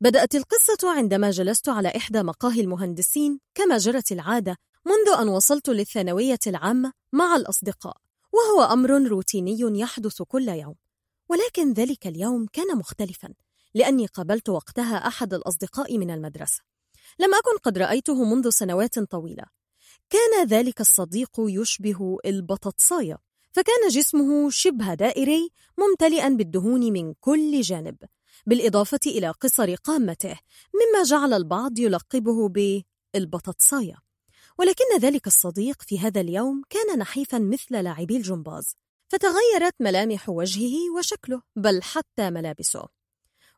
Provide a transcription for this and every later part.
بدأت القصة عندما جلست على إحدى مقاهي المهندسين كما جرت العادة منذ أن وصلت للثانوية العامة مع الأصدقاء وهو أمر روتيني يحدث كل يوم. ولكن ذلك اليوم كان مختلفا لأني قابلت وقتها أحد الأصدقاء من المدرسة. لم أكن قد رأيته منذ سنوات طويلة. كان ذلك الصديق يشبه البطاطساية فكان جسمه شبه دائري ممتلئا بالدهون من كل جانب. بالإضافة إلى قصر قامته مما جعل البعض يلقبه بالبطاطساية. ولكن ذلك الصديق في هذا اليوم كان نحيفا مثل لاعبي الجمباز فتغيرت ملامح وجهه وشكله بل حتى ملابسه.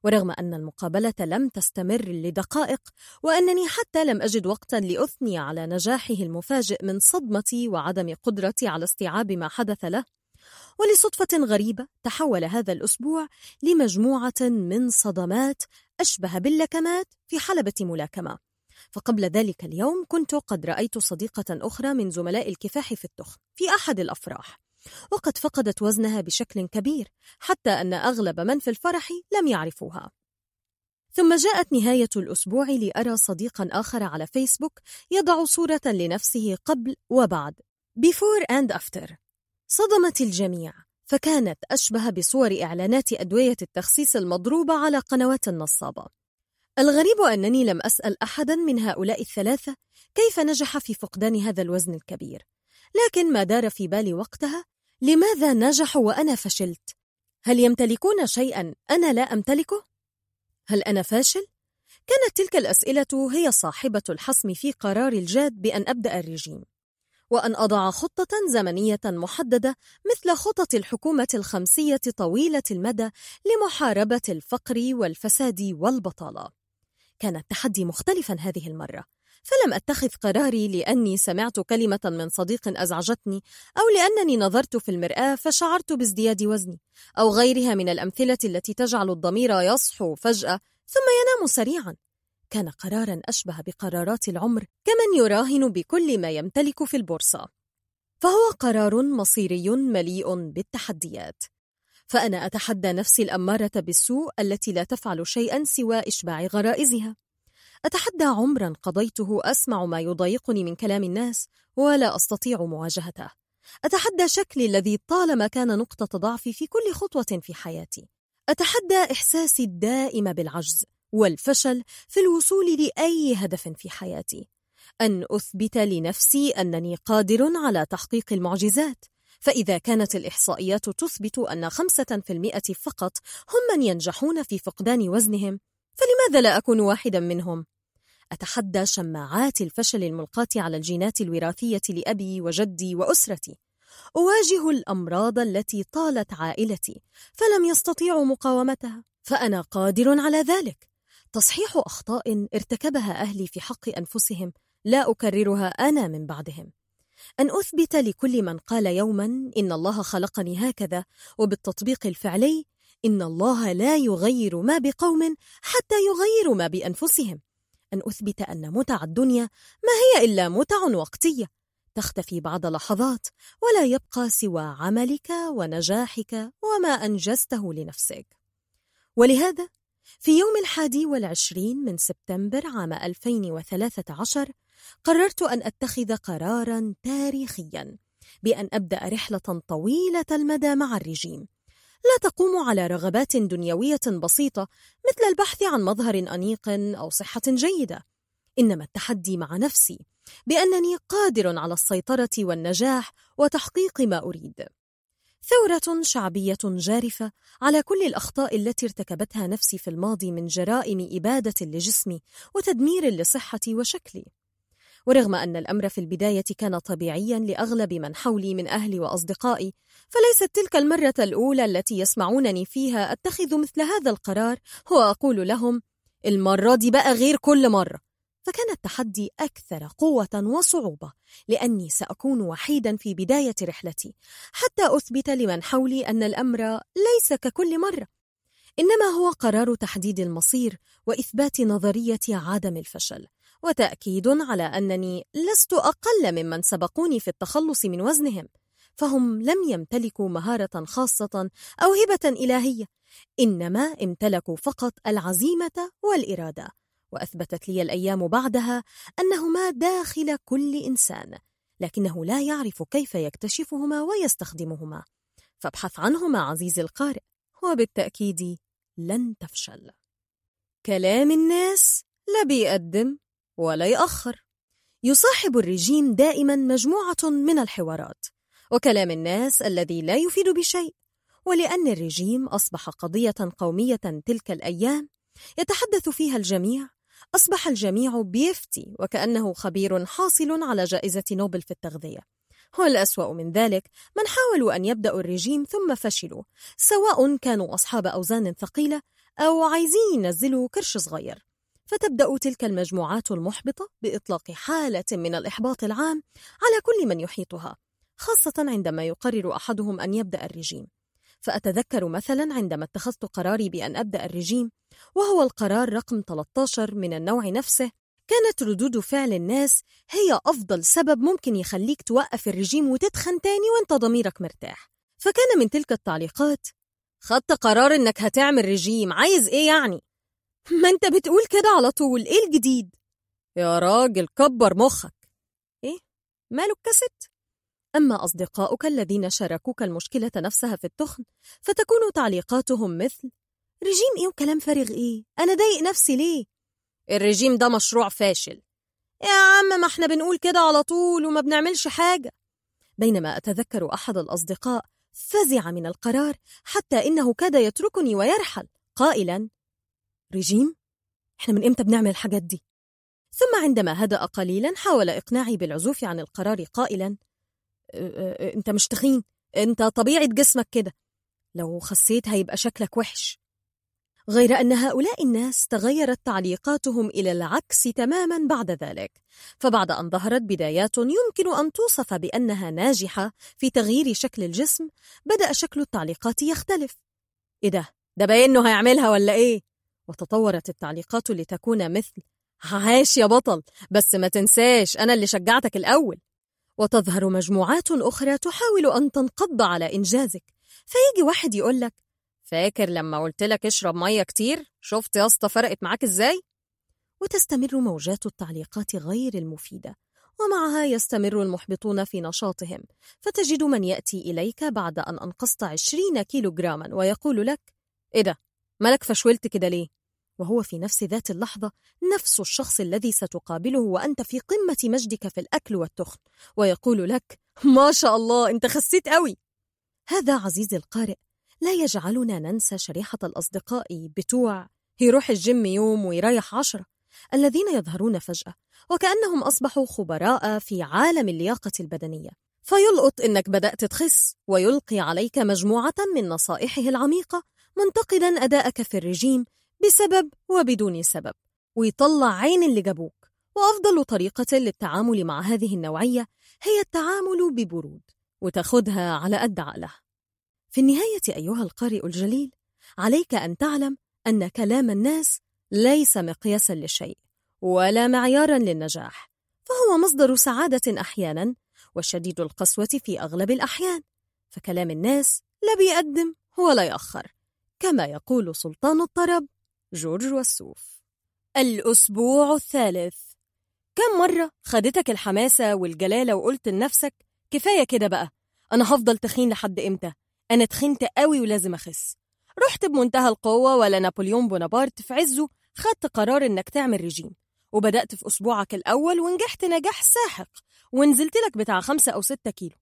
ورغم أن المقابلة لم تستمر لدقائق وأنني حتى لم أجد وقتا لأثني على نجاحه المفاجئ من صدمتي وعدم قدرتي على استيعاب ما حدث له ولصدفة غريبة تحول هذا الأسبوع لمجموعة من صدمات أشبه باللكمات في حلبة ملاكمة. فقبل ذلك اليوم كنت قد رأيت صديقة أخرى من زملاء الكفاح في التخ في أحد الأفراح. وقد فقدت وزنها بشكل كبير حتى أن أغلب من في الفرح لم يعرفوها. ثم جاءت نهاية الأسبوع لأرى صديقا آخر على فيسبوك يضع صورة لنفسه قبل وبعد. Before and after. صدمت الجميع فكانت أشبه بصور إعلانات أدوية التخسيس المضروبة على قنوات النصابة الغريب أنني لم أسأل أحدا من هؤلاء الثلاثة كيف نجح في فقدان هذا الوزن الكبير لكن ما دار في بالي وقتها لماذا نجحوا وأنا فشلت؟ هل يمتلكون شيئا أنا لا أمتلكه؟ هل أنا فاشل؟ كانت تلك الأسئلة هي صاحبة الحسم في قرار الجاد بأن أبدأ الرجيم وأن أضع خطة زمنية محددة مثل خطط الحكومة الخمسية طويلة المدى لمحاربة الفقر والفساد والبطالة. كان التحدي مختلفا هذه المرة فلم أتخذ قراري لأني سمعت كلمة من صديق أزعجتني أو لأنني نظرت في المرآة فشعرت بازدياد وزني أو غيرها من الأمثلة التي تجعل الضمير يصحو فجأة ثم ينام سريعا. كان قرارا أشبه بقرارات العمر كمن يراهن بكل ما يمتلك في البورصة. فهو قرار مصيري مليء بالتحديات. فأنا أتحدى نفسي الأمارة بالسوء التي لا تفعل شيئا سوى إشباع غرائزها. أتحدى عمرا قضيته أسمع ما يضايقني من كلام الناس ولا أستطيع مواجهته. أتحدى شكلي الذي طالما كان نقطة ضعفي في كل خطوة في حياتي. أتحدى إحساسي الدائم بالعجز. والفشل في الوصول لأي هدف في حياتي أن أثبت لنفسي أنني قادر على تحقيق المعجزات فإذا كانت الإحصائيات تثبت أن 5% فقط هم من ينجحون في فقدان وزنهم، فلماذا لا أكون واحدا منهم؟ أتحدى شماعات الفشل الملقاة على الجينات الوراثية لأبي وجدي وأسرتي. أواجه الأمراض التي طالت عائلتي، فلم يستطيعوا مقاومتها، فأنا قادر على ذلك، تصحيح أخطاء ارتكبها أهلي في حق أنفسهم لا أكررها أنا من بعدهم. أن أثبت لكل من قال يوما إن الله خلقني هكذا وبالتطبيق الفعلي إن الله لا يغير ما بقوم حتى يغيروا ما بأنفسهم. أن أثبت أن متع الدنيا ما هي إلا متع وقتية تختفي بعد لحظات ولا يبقى سوى عملك ونجاحك وما أنجزته لنفسك. ولهذا في يوم الحادي والعشرين من سبتمبر عام 2013 قررت أن أتخذ قراراً تاريخياً بأن أبدأ رحلة طويلة المدى مع الرجيم. لا تقوم على رغبات دنيوية بسيطة مثل البحث عن مظهر أنيق أو صحة جيدة. إنما التحدي مع نفسي بأنني قادر على السيطرة والنجاح وتحقيق ما أريد. ثورة شعبية جارفة على كل الأخطاء التي ارتكبتها نفسي في الماضي من جرائم إبادة لجسمي وتدمير لصحتي وشكلي. ورغم أن الأمر في البداية كان طبيعيا لأغلب من حولي من أهلي وأصدقائي فليست تلك المرة الأولى التي يسمعونني فيها أتخذ مثل هذا القرار وأقول لهم المرة دي بقى غير كل مرة. فكان التحدي أكثر قوة وصعوبة لأني سأكون وحيدا في بداية رحلتي حتى أثبت لمن حولي أن الأمر ليس ككل مرة. إنما هو قرار تحديد المصير وإثبات نظرية عدم الفشل وتأكيد على أنني لست أقل ممن سبقوني في التخلص من وزنهم فهم لم يمتلكوا مهارة خاصة أو هبة إلهية إنما امتلكوا فقط العزيمة والإرادة. وأثبتت لي الأيام بعدها أنهما داخل كل إنسان لكنه لا يعرف كيف يكتشفهما ويستخدمهما. فابحث عنهما عزيزي القارئ وبالتأكيد لن تفشل. كلام الناس لا بيقدم ولا يأخر. يصاحب الرجيم دائما مجموعة من الحوارات وكلام الناس الذي لا يفيد بشيء. ولأن الرجيم أصبح قضية قومية تلك الأيام يتحدث فيها الجميع أصبح الجميع بيفتي وكأنه خبير حاصل على جائزة نوبل في التغذية. والأسوأ من ذلك من حاولوا أن يبدأوا الرجيم ثم فشلوا سواء كانوا أصحاب أوزان ثقيلة أو عايزين ينزلوا كرش صغير. فتبدأ تلك المجموعات المحبطة بإطلاق حالة من الإحباط العام على كل من يحيطها خاصة عندما يقرر أحدهم أن يبدأ الرجيم. فأتذكر مثلا عندما اتخذت قراري بأن أبدأ الرجيم وهو القرار رقم 13 من النوع نفسه كانت ردود فعل الناس هي أفضل سبب ممكن يخليك توقف الرجيم وتتخن تاني وأنت ضميرك مرتاح فكان من تلك التعليقات خدت قرار إنك هتعمل رجيم عايز إيه يعني؟ ما أنت بتقول كده على طول إيه الجديد؟ يا راجل كبر مخك إيه؟ ماله اتكست؟ أما أصدقاؤك الذين شاركوك المشكلة نفسها في التخن فتكون تعليقاتهم مثل رجيم إيه وكلام فارغ إيه؟ أنا ضايق نفسي ليه؟ الرجيم ده مشروع فاشل يا عم ما إحنا بنقول كده على طول وما بنعملش حاجة بينما أتذكر أحد الأصدقاء فزع من القرار حتى إنه كاد يتركني ويرحل قائلا رجيم؟ إحنا من إمتى بنعمل الحاجات دي؟ ثم عندما هدأ قليلا حاول إقناعي بالعزوف عن القرار قائلا أه، أه، أه، أنت مش تخين. أنت طبيعة جسمك كده. لو خسيت هيبقى شكلك وحش. غير أن هؤلاء الناس تغيرت تعليقاتهم إلى العكس تماما بعد ذلك، فبعد أن ظهرت بدايات يمكن أن توصف بأنها ناجحة في تغيير شكل الجسم، بدأ شكل التعليقات يختلف. إيه ده؟ ده باينه هيعملها ولا إيه؟ وتطورت التعليقات لتكون مثل: عاش يا بطل، بس ما تنساش أنا اللي شجعتك الأول، وتظهر مجموعات أخرى تحاول أن تنقض على إنجازك فيجي واحد يقول لك فاكر لما قلت لك اشرب مية كتير شفت يا اسطى فرقت معاك إزاي؟ وتستمر موجات التعليقات غير المفيدة ومعها يستمر المحبطون في نشاطهم فتجد من يأتي إليك بعد أن أنقصت 20 كيلو جراما ويقول لك إيه ده؟ مالك فشولت كده ليه؟ وهو في نفس ذات اللحظة نفس الشخص الذي ستقابله وأنت في قمة مجدك في الأكل والتخن ويقول لك ما شاء الله أنت خسيت قوي. هذا عزيزي القارئ لا يجعلنا ننسى شريحة الأصدقاء بتوع يروح الجيم يوم ويريح عشرة الذين يظهرون فجأة وكأنهم أصبحوا خبراء في عالم اللياقة البدنية. فيلقط إنك بدأت تخس ويلقي عليك مجموعة من نصائحه العميقة منتقدا أداءك في الرجيم بسبب وبدون سبب. ويطلع عين اللي جابوك وأفضل طريقة للتعامل مع هذه النوعية هي التعامل ببرود وتاخدها على قد عقلها في النهاية أيها القارئ الجليل عليك أن تعلم أن كلام الناس ليس مقياسا للشيء ولا معيارا للنجاح. فهو مصدر سعادة أحيانا وشديد القسوة في أغلب الأحيان. فكلام الناس لا بيقدم ولا يأخر كما يقول سلطان الطرب جورج وسوف الأسبوع الثالث. كم مرة خدتك الحماسة والجلالة وقلت لنفسك كفاية كده بقى أنا هفضل تخين لحد إمتى؟ أنا تخنت قوي ولازم أخس. رحت بمنتهى القوة ولا نابليون بونابرت في عزه خدت قرار إنك تعمل رجيم وبدأت في أسبوعك الأول ونجحت نجاح ساحق ونزلت لك بتاع خمسة أو ستة كيلو.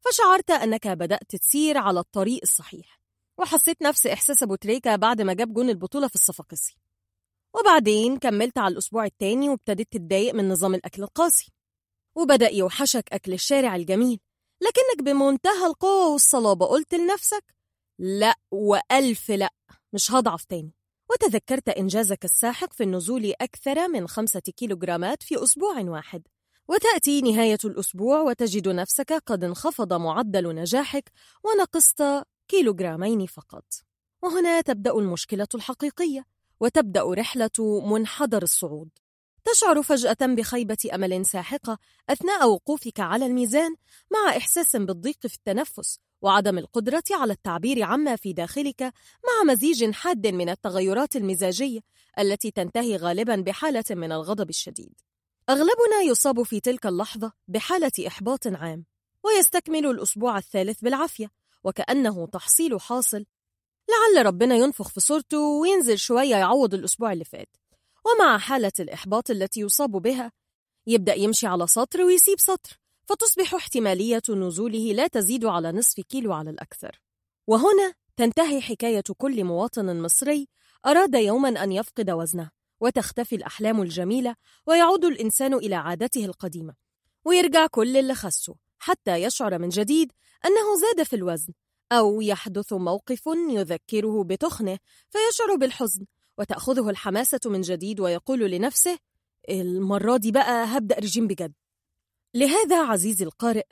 فشعرت أنك بدأت تسير على الطريق الصحيح. وحسيت نفس إحساس أبو تريكة بعد ما جاب جون البطولة في الصفاقسي وبعدين كملت على الأسبوع التاني وابتديت تتضايق من نظام الأكل القاسي. وبدأ يوحشك أكل الشارع الجميل. لكنك بمنتهى القوة والصلابة قلت لنفسك لأ وألف لأ مش هضعف تاني. وتذكرت إنجازك الساحق في النزول أكثر من خمسة كيلوغرامات في أسبوع واحد. وتأتي نهاية الأسبوع وتجد نفسك قد انخفض معدل نجاحك ونقصت كيلوغرامين فقط وهنا تبدأ المشكلة الحقيقية وتبدأ رحلة منحدر الصعود تشعر فجأة بخيبة أمل ساحقة أثناء وقوفك على الميزان مع إحساس بالضيق في التنفس وعدم القدرة على التعبير عما في داخلك مع مزيج حاد من التغيرات المزاجية التي تنتهي غالبا بحالة من الغضب الشديد. أغلبنا يصاب في تلك اللحظة بحالة إحباط عام ويستكمل الأسبوع الثالث بالعافية وكأنه تحصيل حاصل. لعل ربنا ينفخ في صورته وينزل شوية يعوض الأسبوع اللي فات. ومع حالة الإحباط التي يصاب بها يبدأ يمشي على سطر ويسيب سطر فتصبح احتمالية نزوله لا تزيد على نصف كيلو على الأكثر. وهنا تنتهي حكاية كل مواطن مصري أراد يوما أن يفقد وزنه وتختفي الأحلام الجميلة ويعود الإنسان إلى عادته القديمة. ويرجع كل اللي خسه حتى يشعر من جديد أنه زاد في الوزن أو يحدث موقف يذكره بتخنه فيشعر بالحزن وتأخذه الحماسة من جديد ويقول لنفسه المرة دي بقى هبدأ رجيم بجد. لهذا عزيزي القارئ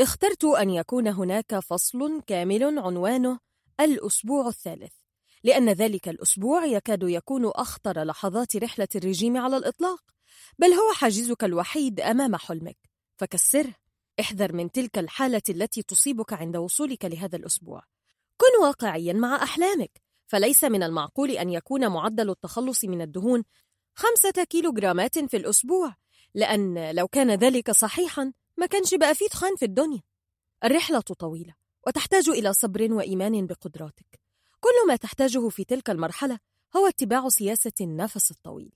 اخترت أن يكون هناك فصل كامل عنوانه الأسبوع الثالث لأن ذلك الأسبوع يكاد يكون أخطر لحظات رحلة الرجيم على الإطلاق بل هو حاجزك الوحيد أمام حلمك فكسره. احذر من تلك الحالة التي تصيبك عند وصولك لهذا الأسبوع. كن واقعيا مع أحلامك، فليس من المعقول أن يكون معدل التخلص من الدهون خمسة كيلوغرامات في الأسبوع، لأن لو كان ذلك صحيحا ما كانش بقى فيه تخان في الدنيا. الرحلة طويلة، وتحتاج إلى صبر وإيمان بقدراتك. كل ما تحتاجه في تلك المرحلة هو اتباع سياسة النفس الطويل.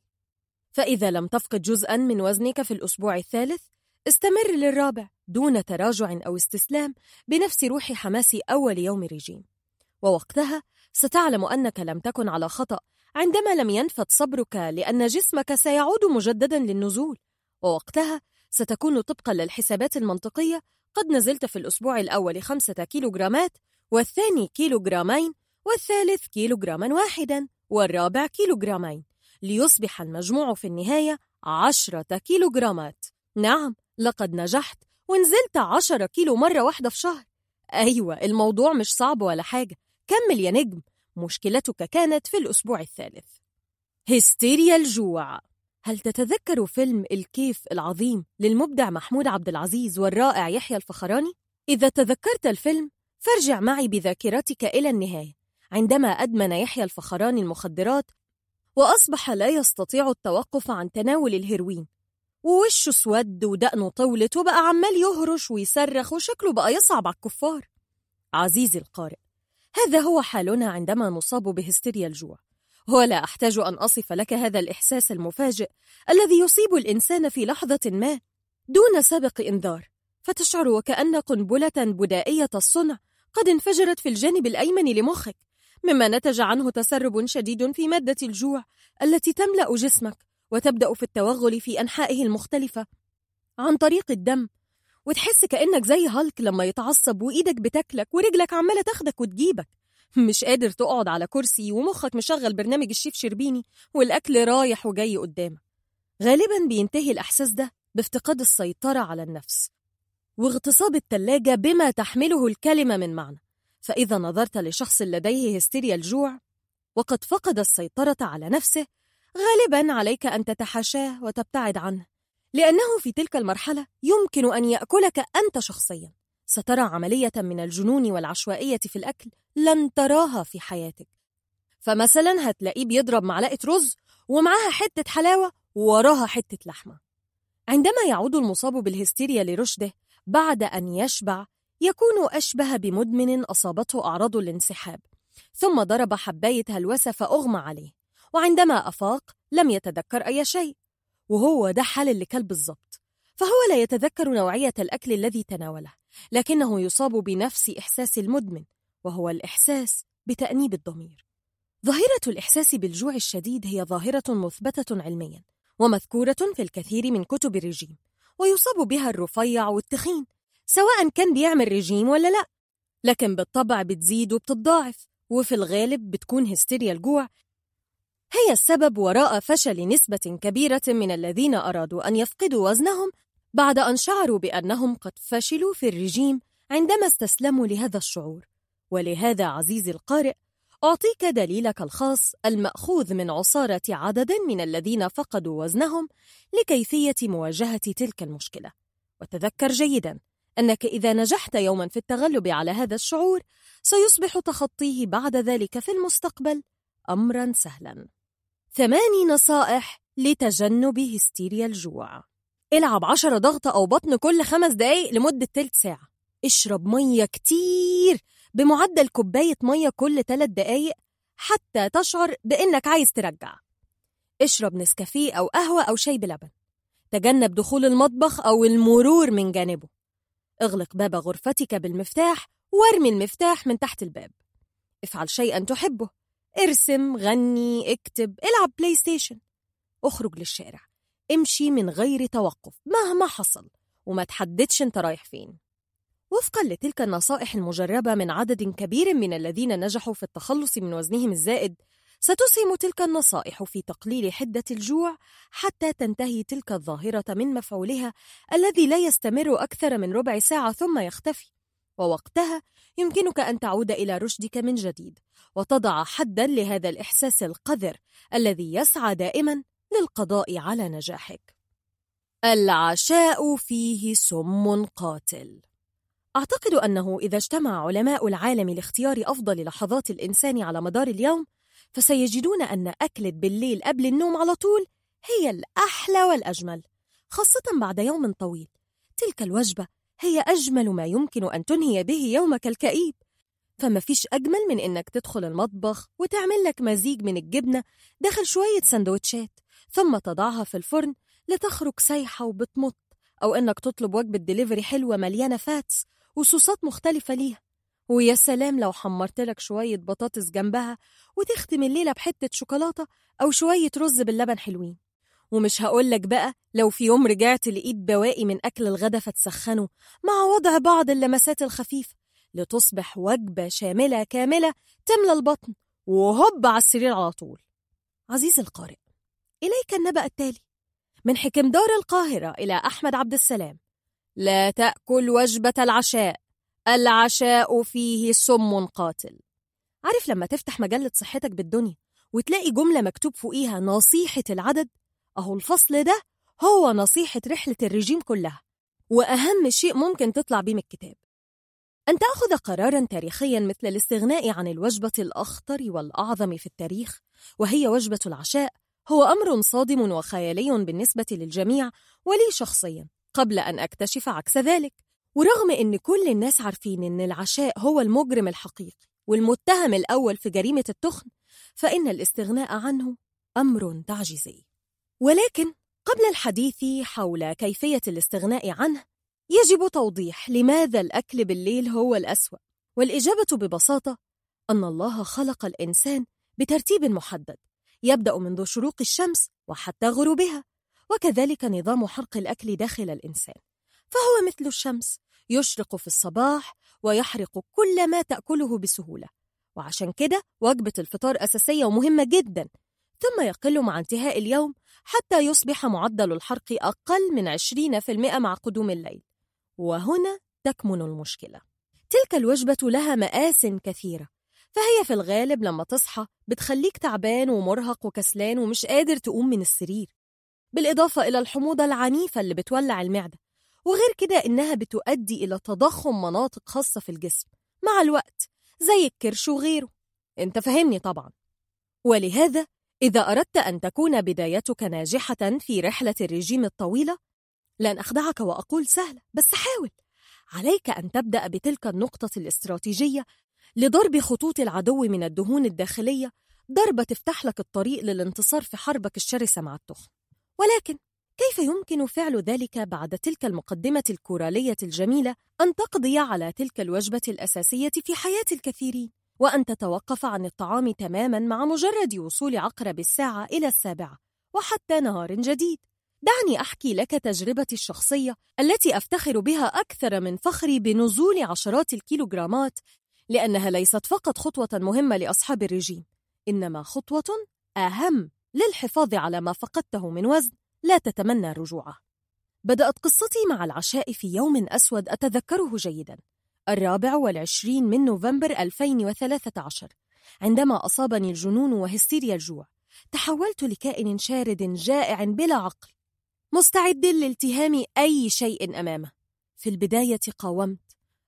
فإذا لم تفقد جزءا من وزنك في الأسبوع الثالث، استمر للرابع دون تراجع أو استسلام بنفس روح حماس أول يوم رجيم ووقتها ستعلم أنك لم تكن على خطأ عندما لم ينفد صبرك لأن جسمك سيعود مجددا للنزول. ووقتها ستكون طبقا للحسابات المنطقية. قد نزلت في الأسبوع الأول خمسة كيلوغرامات والثاني كيلوغرامين والثالث كيلوغراما واحدا والرابع كيلوغرامين. ليصبح المجموع في النهاية عشرة كيلوغرامات. نعم لقد نجحت ونزلت عشرة كيلو مرة واحدة في شهر. أيوة الموضوع مش صعب ولا حاجة. كمل يا نجم. مشكلتك كانت في الأسبوع الثالث. هستيريا الجوع. هل تتذكر فيلم الكيف العظيم للمبدع محمود عبد العزيز والرائع يحيى الفخراني؟ إذا تذكرت الفيلم فارجع معي بذاكرتك إلى النهاية. عندما أدمن يحيى الفخراني المخدرات وأصبح لا يستطيع التوقف عن تناول الهيروين. ووشه اسود ودقنه طولت وبقى عمال يهرش ويصرخ وشكله بقى يصعب على الكفار. عزيزي القارئ هذا هو حالنا عندما نصاب بهستيريا الجوع. ولا أحتاج أن أصف لك هذا الإحساس المفاجئ الذي يصيب الإنسان في لحظة ما دون سابق إنذار. فتشعر وكأن قنبلة بدائية الصنع قد انفجرت في الجانب الأيمن لمخك مما نتج عنه تسرب شديد في مادة الجوع التي تملأ جسمك وتبدأ في التوغل في أنحائه المختلفة عن طريق الدم وتحس كأنك زي هالك لما يتعصب وإيدك بتاكلك ورجلك عمالة تاخدك وتجيبك. مش قادر تقعد على كرسي ومخك مشغل برنامج الشيف شربيني والأكل رايح وجاي قدامك. غالبا بينتهي الإحساس ده بافتقاد السيطرة على النفس واغتصاب التلاجة بما تحمله الكلمة من معنى. فإذا نظرت لشخص لديه هستيريا الجوع وقد فقد السيطرة على نفسه غالبا عليك أن تتحاشاه وتبتعد عنه لأنه في تلك المرحلة يمكن أن يأكلك أنت شخصيا. سترى عملية من الجنون والعشوائية في الأكل لن تراها في حياتك. فمثلا هتلاقيه بيضرب معلقة رز ومعاها حتة حلاوة ووراها حتة لحمة. عندما يعود المصاب بالهستيريا لرشده بعد أن يشبع يكون أشبه بمدمن أصابته أعراض الانسحاب ثم ضرب حباية هلوسة فأغمى عليه. وعندما أفاق لم يتذكر أي شيء وهو ده حال الكلب بالظبط فهو لا يتذكر نوعية الأكل الذي تناوله لكنه يصاب بنفس إحساس المدمن وهو الإحساس بتأنيب الضمير. ظاهرة الإحساس بالجوع الشديد هي ظاهرة مثبتة علميا ومذكورة في الكثير من كتب الرجيم ويصاب بها الرفيع والتخين سواء كان بيعمل رجيم ولا لأ لكن بالطبع بتزيد وبتتضاعف وفي الغالب بتكون هستيريا الجوع هي السبب وراء فشل نسبة كبيرة من الذين أرادوا أن يفقدوا وزنهم بعد أن شعروا بأنهم قد فشلوا في الرجيم عندما استسلموا لهذا الشعور. ولهذا عزيزي القارئ أعطيك دليلك الخاص المأخوذ من عصارة عدد من الذين فقدوا وزنهم لكيفية مواجهة تلك المشكلة. وتذكر جيداً أنك إذا نجحت يوماً في التغلب على هذا الشعور سيصبح تخطيه بعد ذلك في المستقبل أمراً سهلاً. ثماني نصائح لتجنب هستيريا الجوع. العب 10 ضغط أو بطن كل خمس دقايق لمدة تلت ساعة. اشرب مية كتير بمعدل كوباية مية كل تلت دقايق حتى تشعر بإنك عايز ترجع. اشرب نسكافيه أو قهوة أو شاي بلبن. تجنب دخول المطبخ أو المرور من جانبه. اغلق باب غرفتك بالمفتاح وارمي المفتاح من تحت الباب. افعل شيئا تحبه. ارسم غني اكتب العب بلاي ستيشن اخرج للشارع. امشي من غير توقف مهما حصل. وما تحددش انت رايح فين. وفقا لتلك النصائح المجربة من عدد كبير من الذين نجحوا في التخلص من وزنهم الزائد ستسهم تلك النصائح في تقليل حدة الجوع حتى تنتهي تلك الظاهرة من مفعولها الذي لا يستمر أكثر من ربع ساعة ثم يختفي. ووقتها يمكنك أن تعود إلى رشدك من جديد. وتضع حدا لهذا الإحساس القذر الذي يسعى دائما للقضاء على نجاحك. العشاء فيه سم قاتل. أعتقد أنه إذا اجتمع علماء العالم لاختيار أفضل لحظات الإنسان على مدار اليوم فسيجدون أن أكلة بالليل قبل النوم على طول هي الأحلى والأجمل خاصة بعد يوم طويل. تلك الوجبة هي أجمل ما يمكن أن تنهي به يومك الكئيب. فما فيش أجمل من إنك تدخل المطبخ وتعمل لك مزيج من الجبنة داخل شوية سندوتشات ثم تضعها في الفرن لتخرج سايحة وبتمط أو إنك تطلب وجبة دليفري حلوة مليانة fats وصوصات مختلفة ليها. ويا سلام لو حمرت لك شوية بطاطس جنبها وتختم الليلة بحتة شوكولاتة أو شوية رز باللبن حلوين. ومش هقولك بقى لو في يوم رجعت لقيت بواقي من أكل الغدا فتسخنه مع وضع بعض اللمسات الخفيفة. لتصبح وجبة شاملة كاملة تملى البطن وهب على السرير على طول. عزيزي القارئ إليك النبأ التالي. من حكم دار القاهرة إلى أحمد عبد السلام لا تأكل وجبة العشاء العشاء فيه سم قاتل. عارف لما تفتح مجلة صحتك بالدنيا وتلاقي جملة مكتوب فوقيها نصيحة العدد أهو الفصل ده هو نصيحة رحلة الرجيم كلها وأهم شيء ممكن تطلع بيه من الكتاب. أن تأخذ قرارا تاريخيا مثل الاستغناء عن الوجبة الأخطر والأعظم في التاريخ وهي وجبة العشاء هو أمر صادم وخيالي بالنسبة للجميع ولي شخصيا قبل أن أكتشف عكس ذلك. ورغم أن كل الناس عارفين أن العشاء هو المجرم الحقيقي والمتهم الأول في جريمة التخن فإن الاستغناء عنه أمر تعجيزي. ولكن قبل الحديث حول كيفية الاستغناء عنه يجب توضيح لماذا الأكل بالليل هو الأسوأ والإجابة ببساطة أن الله خلق الإنسان بترتيب محدد يبدأ منذ شروق الشمس وحتى غروبها وكذلك نظام حرق الأكل داخل الإنسان. فهو مثل الشمس يشرق في الصباح ويحرق كل ما تأكله بسهولة وعشان كده وجبة الفطار أساسية ومهمة جدا ثم يقل مع انتهاء اليوم حتى يصبح معدل الحرق أقل من 20% مع قدوم الليل. وهنا تكمن المشكلة. تلك الوجبة لها مآس كثيرة فهي في الغالب لما تصحى بتخليك تعبان ومرهق وكسلان ومش قادر تقوم من السرير. بالإضافة إلى الحموضة العنيفة اللي بتولع المعدة وغير كده إنها بتؤدي إلى تضخم مناطق خاصة في الجسم مع الوقت زي الكرش وغيره. أنت فهمني طبعا. ولهذا إذا أردت أن تكون بدايتك ناجحة في رحلة الرجيم الطويلة لن أخدعك وأقول سهل بس حاول. عليك أن تبدأ بتلك النقطة الاستراتيجية لضرب خطوط العدو من الدهون الداخلية ضربة تفتح لك الطريق للانتصار في حربك الشرسة مع التخن ولكن كيف يمكن فعل ذلك بعد تلك المقدمة الكورالية الجميلة أن تقضي على تلك الوجبة الأساسية في حياة الكثيرين وأن تتوقف عن الطعام تماما مع مجرد وصول عقرب الساعة إلى السابعة وحتى نهار جديد؟ دعني أحكي لك تجربتي الشخصية التي أفتخر بها أكثر من فخري بنزول عشرات الكيلوغرامات لأنها ليست فقط خطوة مهمة لأصحاب الرجيم إنما خطوة أهم للحفاظ على ما فقدته من وزن لا تتمنى رجوعه بدأت قصتي مع العشاء في يوم أسود أتذكره جيداً الرابع والعشرين من نوفمبر 2013 عندما أصابني الجنون وهستيريا الجوع تحولت لكائن شارد جائع بلا عقل. مستعد لالتهام أي شيء أمامه. في البداية قاومت.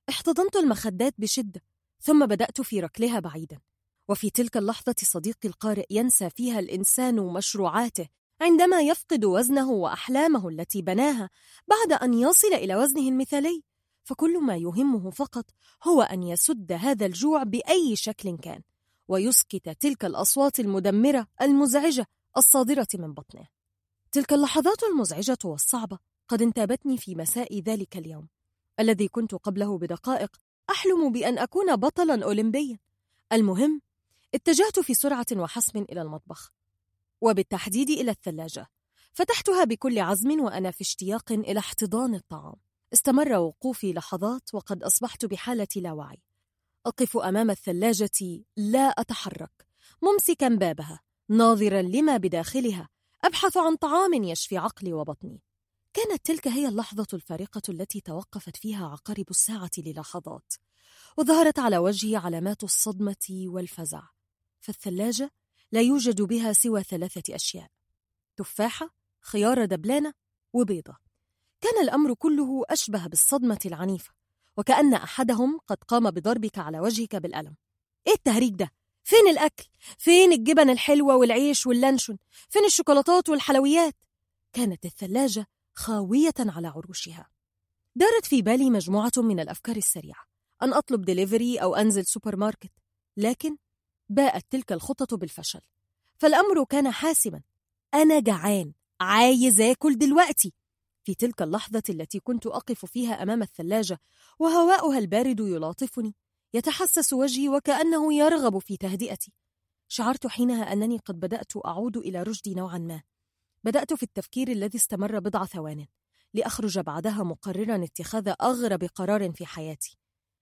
احتضنت المخدات بشدة ثم بدأت في ركلها بعيدا. وفي تلك اللحظة صديقي القارئ ينسى فيها الإنسان مشروعاته عندما يفقد وزنه وأحلامه التي بناها بعد أن يصل إلى وزنه المثالي. فكل ما يهمه فقط هو أن يسد هذا الجوع بأي شكل كان ويسكت تلك الأصوات المدمرة المزعجة الصادرة من بطنه. تلك اللحظات المزعجة والصعبة قد انتابتني في مساء ذلك اليوم الذي كنت قبله بدقائق أحلم بأن أكون بطلا أولمبيا. المهم اتجهت في سرعة وحسم إلى المطبخ وبالتحديد إلى الثلاجة. فتحتها بكل عزم وأنا في اشتياق إلى احتضان الطعام. استمر وقوفي لحظات وقد أصبحت بحالة لا وعي. أقف أمام الثلاجة لا أتحرك ممسكا بابها ناظرا لما بداخلها. أبحث عن طعام يشفي عقلي وبطني. كانت تلك هي اللحظة الفارقة التي توقفت فيها عقارب الساعة للحظات وظهرت على وجهي علامات الصدمة والفزع. فالثلاجة لا يوجد بها سوى ثلاثة أشياء تفاحة، خيار دبلانة، وبيضة. كان الأمر كله أشبه بالصدمة العنيفة وكأن أحدهم قد قام بضربك على وجهك بالألم. إيه التهريج ده؟ فين الأكل؟ فين الجبن الحلوة والعيش واللانشون؟ فين الشوكولاتات والحلويات؟ كانت الثلاجة خاوية على عروشها. دارت في بالي مجموعة من الأفكار السريعة. أن أطلب دليفري أو أنزل سوبر ماركت لكن باءت تلك الخطة بالفشل. فالأمر كان حاسما. أنا جعان. عايز آكل دلوقتي. في تلك اللحظة التي كنت أقف فيها أمام الثلاجة وهواؤها البارد يلاطفني. يتحسس وجهي وكأنه يرغب في تهدئتي. شعرت حينها أنني قد بدأت أعود إلى رشدي نوعا ما. بدأت في التفكير الذي استمر بضع ثوان لأخرج بعدها مقررا اتخاذ أغرب قرار في حياتي.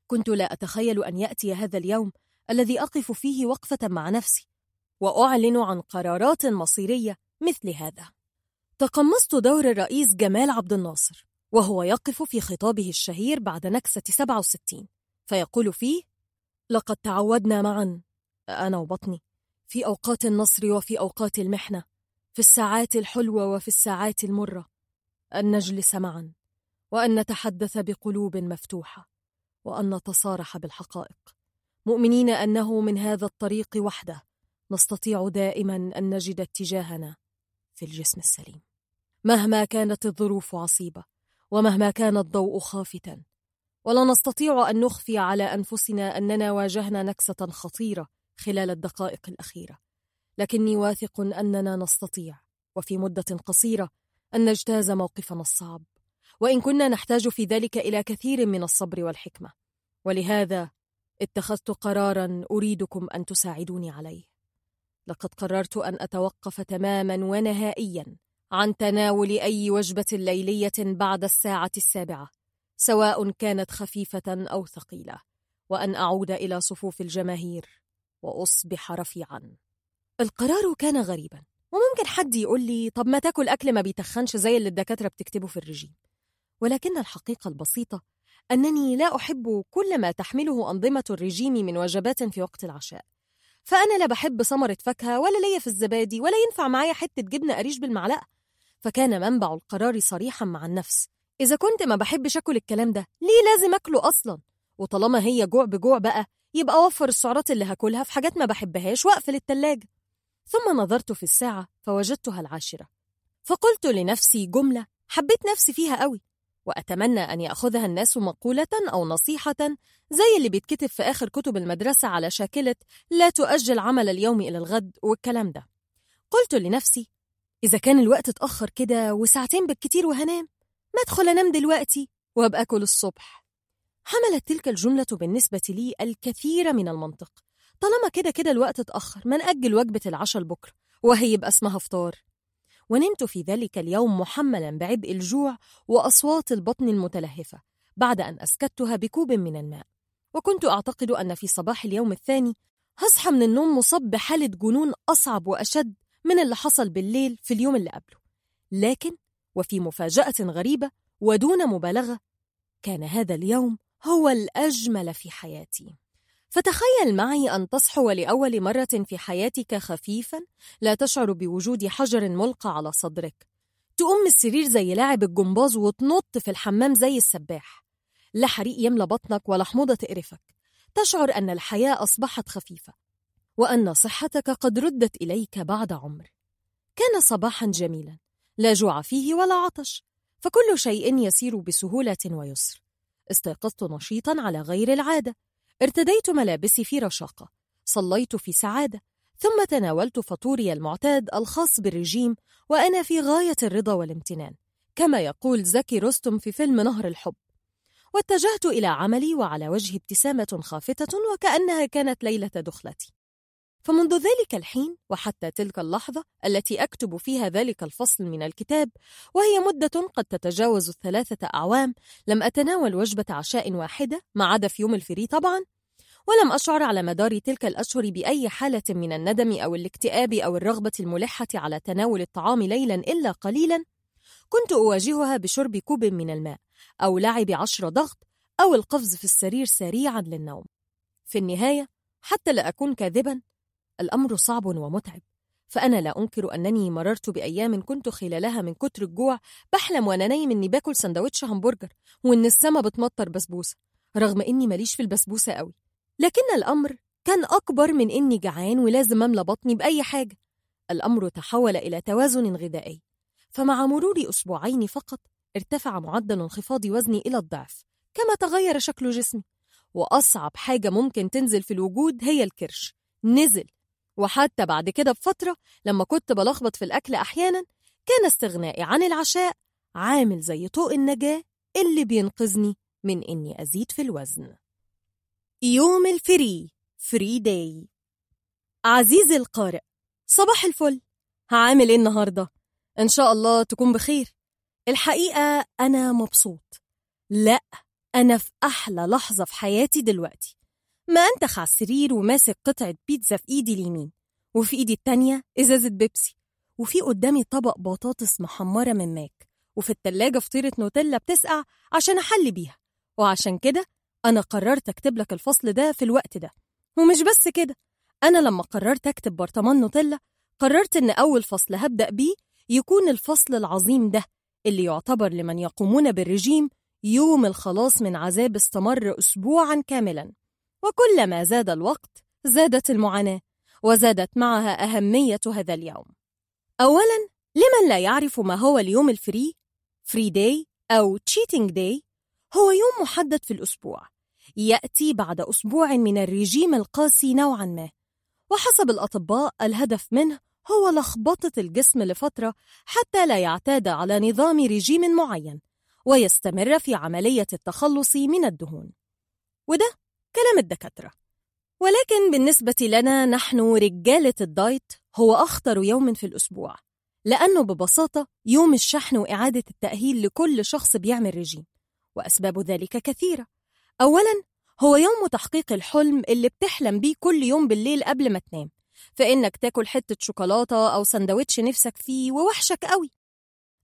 كنت لا أتخيل أن يأتي هذا اليوم الذي أقف فيه وقفة مع نفسي وأعلن عن قرارات مصيرية مثل هذا. تقمصت دور الرئيس جمال عبد الناصر وهو يقف في خطابه الشهير بعد نكسة 67 فيقول فيه لقد تعودنا معا أنا وبطني في أوقات النصر وفي أوقات المحنة في الساعات الحلوة وفي الساعات المرة أن نجلس معا وأن نتحدث بقلوب مفتوحة وأن نتصارح بالحقائق مؤمنين أنه من هذا الطريق وحده نستطيع دائما أن نجد اتجاهنا في الجسم السليم. مهما كانت الظروف عصيبة ومهما كان الضوء خافتا ولا نستطيع أن نخفي على أنفسنا أننا واجهنا نكسة خطيرة خلال الدقائق الأخيرة. لكني واثق أننا نستطيع وفي مدة قصيرة أن نجتاز موقفنا الصعب. وإن كنا نحتاج في ذلك إلى كثير من الصبر والحكمة. ولهذا اتخذت قرارا أريدكم أن تساعدوني عليه. لقد قررت أن أتوقف تماما ونهائيا عن تناول أي وجبة ليلية بعد الساعة السابعة. سواء كانت خفيفة أو ثقيلة وأن أعود إلى صفوف الجماهير وأصبح رفيعا. القرار كان غريبا وممكن حد يقول لي طب ما تاكل أكل ما بيتخنش زي اللي الدكاترة بتكتبه في الرجيم. ولكن الحقيقة البسيطة أنني لا أحب كل ما تحمله أنظمة الرجيم من وجبات في وقت العشاء. فأنا لا بحب ثمرة فاكهة ولا ليا في الزبادي ولا ينفع معايا حتة جبنة قريش بالمعلقة. فكان منبع القرار صريحا مع النفس إذا كنت ما بحبش أكل الكلام ده ليه لازم أكله أصلا؟ وطالما هي جوع بجوع بقى يبقى أوفر السعرات اللي هاكلها في حاجات ما بحبهاش وأقفل التلاجة. ثم نظرت في الساعة فوجدتها العاشرة. فقلت لنفسي جملة حبيت نفسي فيها قوي وأتمنى أن يأخذها الناس مقولة أو نصيحة زي اللي بيتكتب في آخر كتب المدرسة على شاكلة لا تؤجل عمل اليوم إلى الغد والكلام ده. قلت لنفسي إذا كان الوقت اتأخر كده وساعتين بالكتير وهنام ما أدخل أنام دلوقتي وأبقى أكل الصبح. حملت تلك الجملة بالنسبة لي الكثير من المنطق. طالما كده كده الوقت اتأخر ما نأجل وجبة العشاء لبكرة وهيبقى اسمها فطار. ونمت في ذلك اليوم محملا بعبء الجوع وأصوات البطن المتلهفة بعد أن أسكتها بكوب من الماء. وكنت أعتقد أن في صباح اليوم الثاني هصحى من النوم مصاب بحالة جنون أصعب وأشد من اللي حصل بالليل في اليوم اللي قبله. لكن وفي مفاجأة غريبة ودون مبالغة كان هذا اليوم هو الأجمل في حياتي. فتخيل معي أن تصحو لأول مرة في حياتك خفيفا لا تشعر بوجود حجر ملقى على صدرك. تقوم السرير زي لاعب الجمباز وتنط في الحمام زي السباح. لا حريق يملى بطنك ولا حموضة تقرفك. تشعر أن الحياة أصبحت خفيفة وأن صحتك قد ردت إليك بعد عمر. كان صباحا جميلا. لا جوع فيه ولا عطش فكل شيء يسير بسهولة ويسر. استيقظت نشيطا على غير العادة. ارتديت ملابسي في رشاقة. صليت في سعادة. ثم تناولت فطوري المعتاد الخاص بالرجيم وأنا في غاية الرضا والامتنان. كما يقول زكي رستم في فيلم نهر الحب. واتجهت إلى عملي وعلى وجهي ابتسامة خافتة وكأنها كانت ليلة دخلتي. فمنذ ذلك الحين وحتى تلك اللحظة التي أكتب فيها ذلك الفصل من الكتاب وهي مدة قد تتجاوز الثلاثة أعوام لم أتناول وجبة عشاء واحدة ما عدا في يوم الفري طبعا ولم أشعر على مدار تلك الأشهر بأي حالة من الندم أو الاكتئاب أو الرغبة الملحة على تناول الطعام ليلا إلا قليلا. كنت أواجهها بشرب كوب من الماء أو لعب عشر ضغط أو القفز في السرير سريعا للنوم. في النهاية حتى لا أكون كاذبا الأمر صعب ومتعب فأنا لا أنكر أنني مررت بأيام كنت خلالها من كتر الجوع بحلم وأنا نايم إني باكل سندوتش همبرجر وإن السما بتمطر بسبوسة رغم إني ماليش في البسبوسة قوي لكن الأمر كان أكبر من إني جعان ولازم أملى بطني بأي حاجة. الأمر تحول إلى توازن غذائي فمع مرور أسبوعين فقط ارتفع معدل انخفاض وزني إلى الضعف كما تغير شكل جسمي. وأصعب حاجة ممكن تنزل في الوجود هي الكرش نزل وحتى بعد كده بفترة لما كنت بلخبط في الأكل أحيانا كان استغنائي عن العشاء عامل زي طوق النجاة اللي بينقذني من إني أزيد في الوزن. يوم الفري free day عزيزي القارئ صباح الفل. هعمل إيه النهاردة؟ إن شاء الله تكون بخير. الحقيقة أنا مبسوط. لأ أنا في أحلى لحظة في حياتي دلوقتي. مأنتخ على السرير وماسك قطعة بيتزا في إيدي اليمين وفي إيدي التانية إزازة بيبسي وفي قدامي طبق بطاطس محمرة من ماك وفي التلاجة فطيرة نوتيلا بتسقع عشان أحل بيها وعشان كده أنا قررت أكتب لك الفصل ده في الوقت ده. ومش بس كده أنا لما قررت أكتب برطمان نوتيلا قررت إن أول فصل هبدأ بيه يكون الفصل العظيم ده اللي يعتبر لمن يقومون بالرجيم يوم الخلاص من عذاب استمر أسبوعا كاملا. وكلما زاد الوقت زادت المعاناة وزادت معها أهمية هذا اليوم. أولاً لمن لا يعرف ما هو اليوم الفري؟ free day أو cheating day هو يوم محدد في الأسبوع. يأتي بعد أسبوع من الرجيم القاسي نوعاً ما. وحسب الأطباء الهدف منه هو لخبطة الجسم لفترة حتى لا يعتاد على نظام رجيم معين ويستمر في عملية التخلص من الدهون. وده كلام الدكاترة. ولكن بالنسبة لنا نحن رجالة ال diet هو أخطر يوم في الأسبوع لأنه ببساطة يوم الشحن وإعادة التأهيل لكل شخص بيعمل رجيم وأسباب ذلك كثيرة. أولاً هو يوم تحقيق الحلم اللي بتحلم بيه كل يوم بالليل قبل ما تنام فإنك تاكل حتة شوكولاتة أو سندوتش نفسك فيه ووحشك قوي.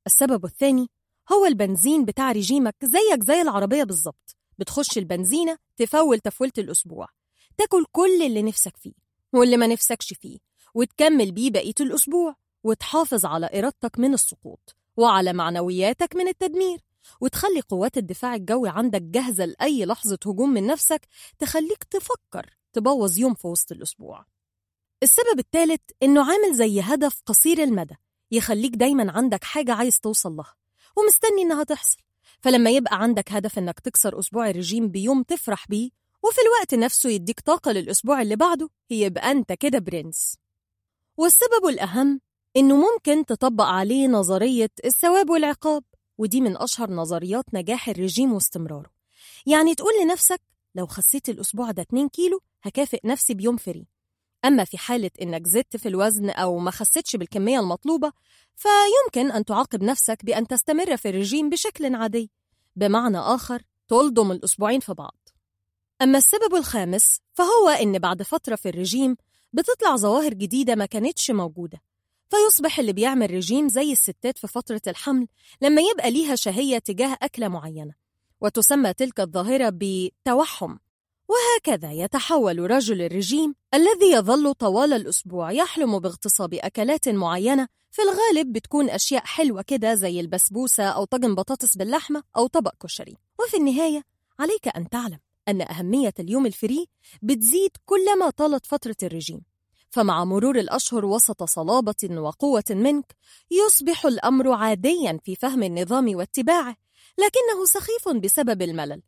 السبب الثاني هو البنزين بتاع رجيمك زيك زي العربية بالظبط. بتخش البنزينة تفول تفولة الأسبوع. تاكل كل اللي نفسك فيه واللي ما نفسكش فيه وتكمل بيه بقية الأسبوع وتحافظ على إرادتك من السقوط وعلى معنوياتك من التدمير. وتخلي قوات الدفاع الجوي عندك جاهزة لأي لحظة هجوم من نفسك تخليك تفكر تبوظ يوم في وسط الأسبوع. السبب الثالث إنه عامل زي هدف قصير المدى يخليك دايما عندك حاجة عايز توصل لها ومستني إنها تحصل. فلما يبقى عندك هدف إنك تكسر أسبوع الرجيم بيوم تفرح بيه وفي الوقت نفسه يديك طاقة للأسبوع اللي بعده يبقى أنت كده برنس. والسبب الأهم إنه ممكن تطبق عليه نظرية الثواب والعقاب ودي من أشهر نظريات نجاح الرجيم واستمراره. يعني تقول لنفسك لو خسيت الأسبوع ده 2 كيلو هكافئ نفسي بيوم free. أما في حالة إنك زدت في الوزن أو ما خسيتش بالكمية المطلوبة فيمكن أن تعاقب نفسك بأن تستمر في الرجيم بشكل عادي. بمعنى آخر تلضم الأسبوعين في بعض. أما السبب الخامس فهو إن بعد فترة في الرجيم بتطلع ظواهر جديدة ما كانتش موجودة. فيصبح اللي بيعمل رجيم زي الستات في فترة الحمل لما يبقى ليها شهية تجاه أكلة معينة وتسمى تلك الظاهرة بتوحم وهكذا يتحول رجل الرجيم الذي يظل طوال الأسبوع يحلم باغتصاب أكلات معينة. في الغالب بتكون أشياء حلوة كده زي البسبوسة أو طاجن بطاطس باللحمة أو طبق كشري. وفي النهاية عليك أن تعلم أن أهمية اليوم الفري بتزيد كلما طالت فترة الرجيم. فمع مرور الأشهر وسط صلابة وقوة منك يصبح الأمر عاديا في فهم النظام واتباعه لكنه سخيف بسبب الملل.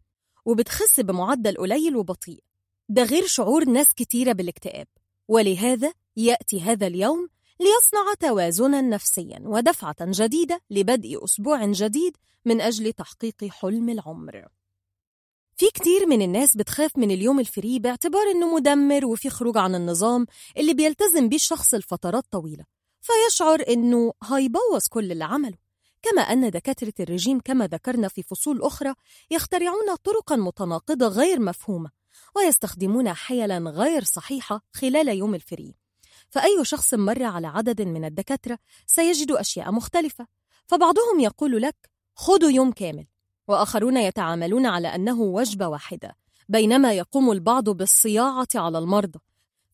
وبتخس بمعدل قليل وبطيء. ده غير شعور ناس كتيرة بالاكتئاب. ولهذا يأتي هذا اليوم ليصنع توازنا نفسيا ودفعة جديدة لبدء أسبوع جديد من أجل تحقيق حلم العمر. في كتير من الناس بتخاف من اليوم ال free باعتبار إنه مدمر وفي خروج عن النظام اللي بيلتزم بيه الشخص لفترات طويلة. فيشعر إنه هيبوظ كل اللي عمله. كما أن دكاترة الرجيم كما ذكرنا في فصول أخرى يخترعون طرقا متناقضة غير مفهومة ويستخدمون حيلا غير صحيحة خلال يوم ال free. فأي شخص مر على عدد من الدكاترة سيجد أشياء مختلفة فبعضهم يقول لك خذوا يوم كامل وآخرون يتعاملون على أنه وجبة واحدة بينما يقوم البعض بالصياعة على المرضى.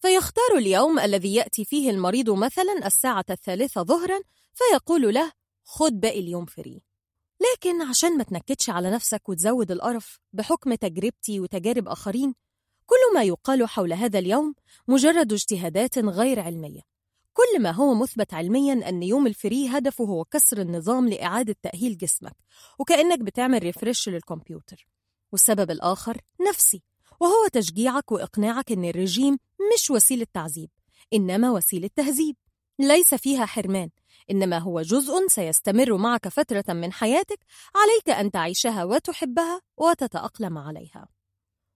فيختار اليوم الذي يأتي فيه المريض مثلا الساعة الثالثة ظهرا فيقول له خد باقي اليوم فري. لكن عشان ما تنكدش على نفسك وتزود القرف بحكم تجربتي وتجارب آخرين كل ما يقال حول هذا اليوم مجرد اجتهادات غير علمية. كل ما هو مثبت علميا أن يوم ال free هدفه هو كسر النظام لإعادة تأهيل جسمك وكأنك بتعمل refresh للكمبيوتر. والسبب الآخر نفسي وهو تشجيعك وإقناعك أن الرجيم مش وسيلة تعذيب إنما وسيلة تهذيب. ليس فيها حرمان إنما هو جزء سيستمر معك فترة من حياتك عليك أن تعيشها وتحبها وتتأقلم عليها.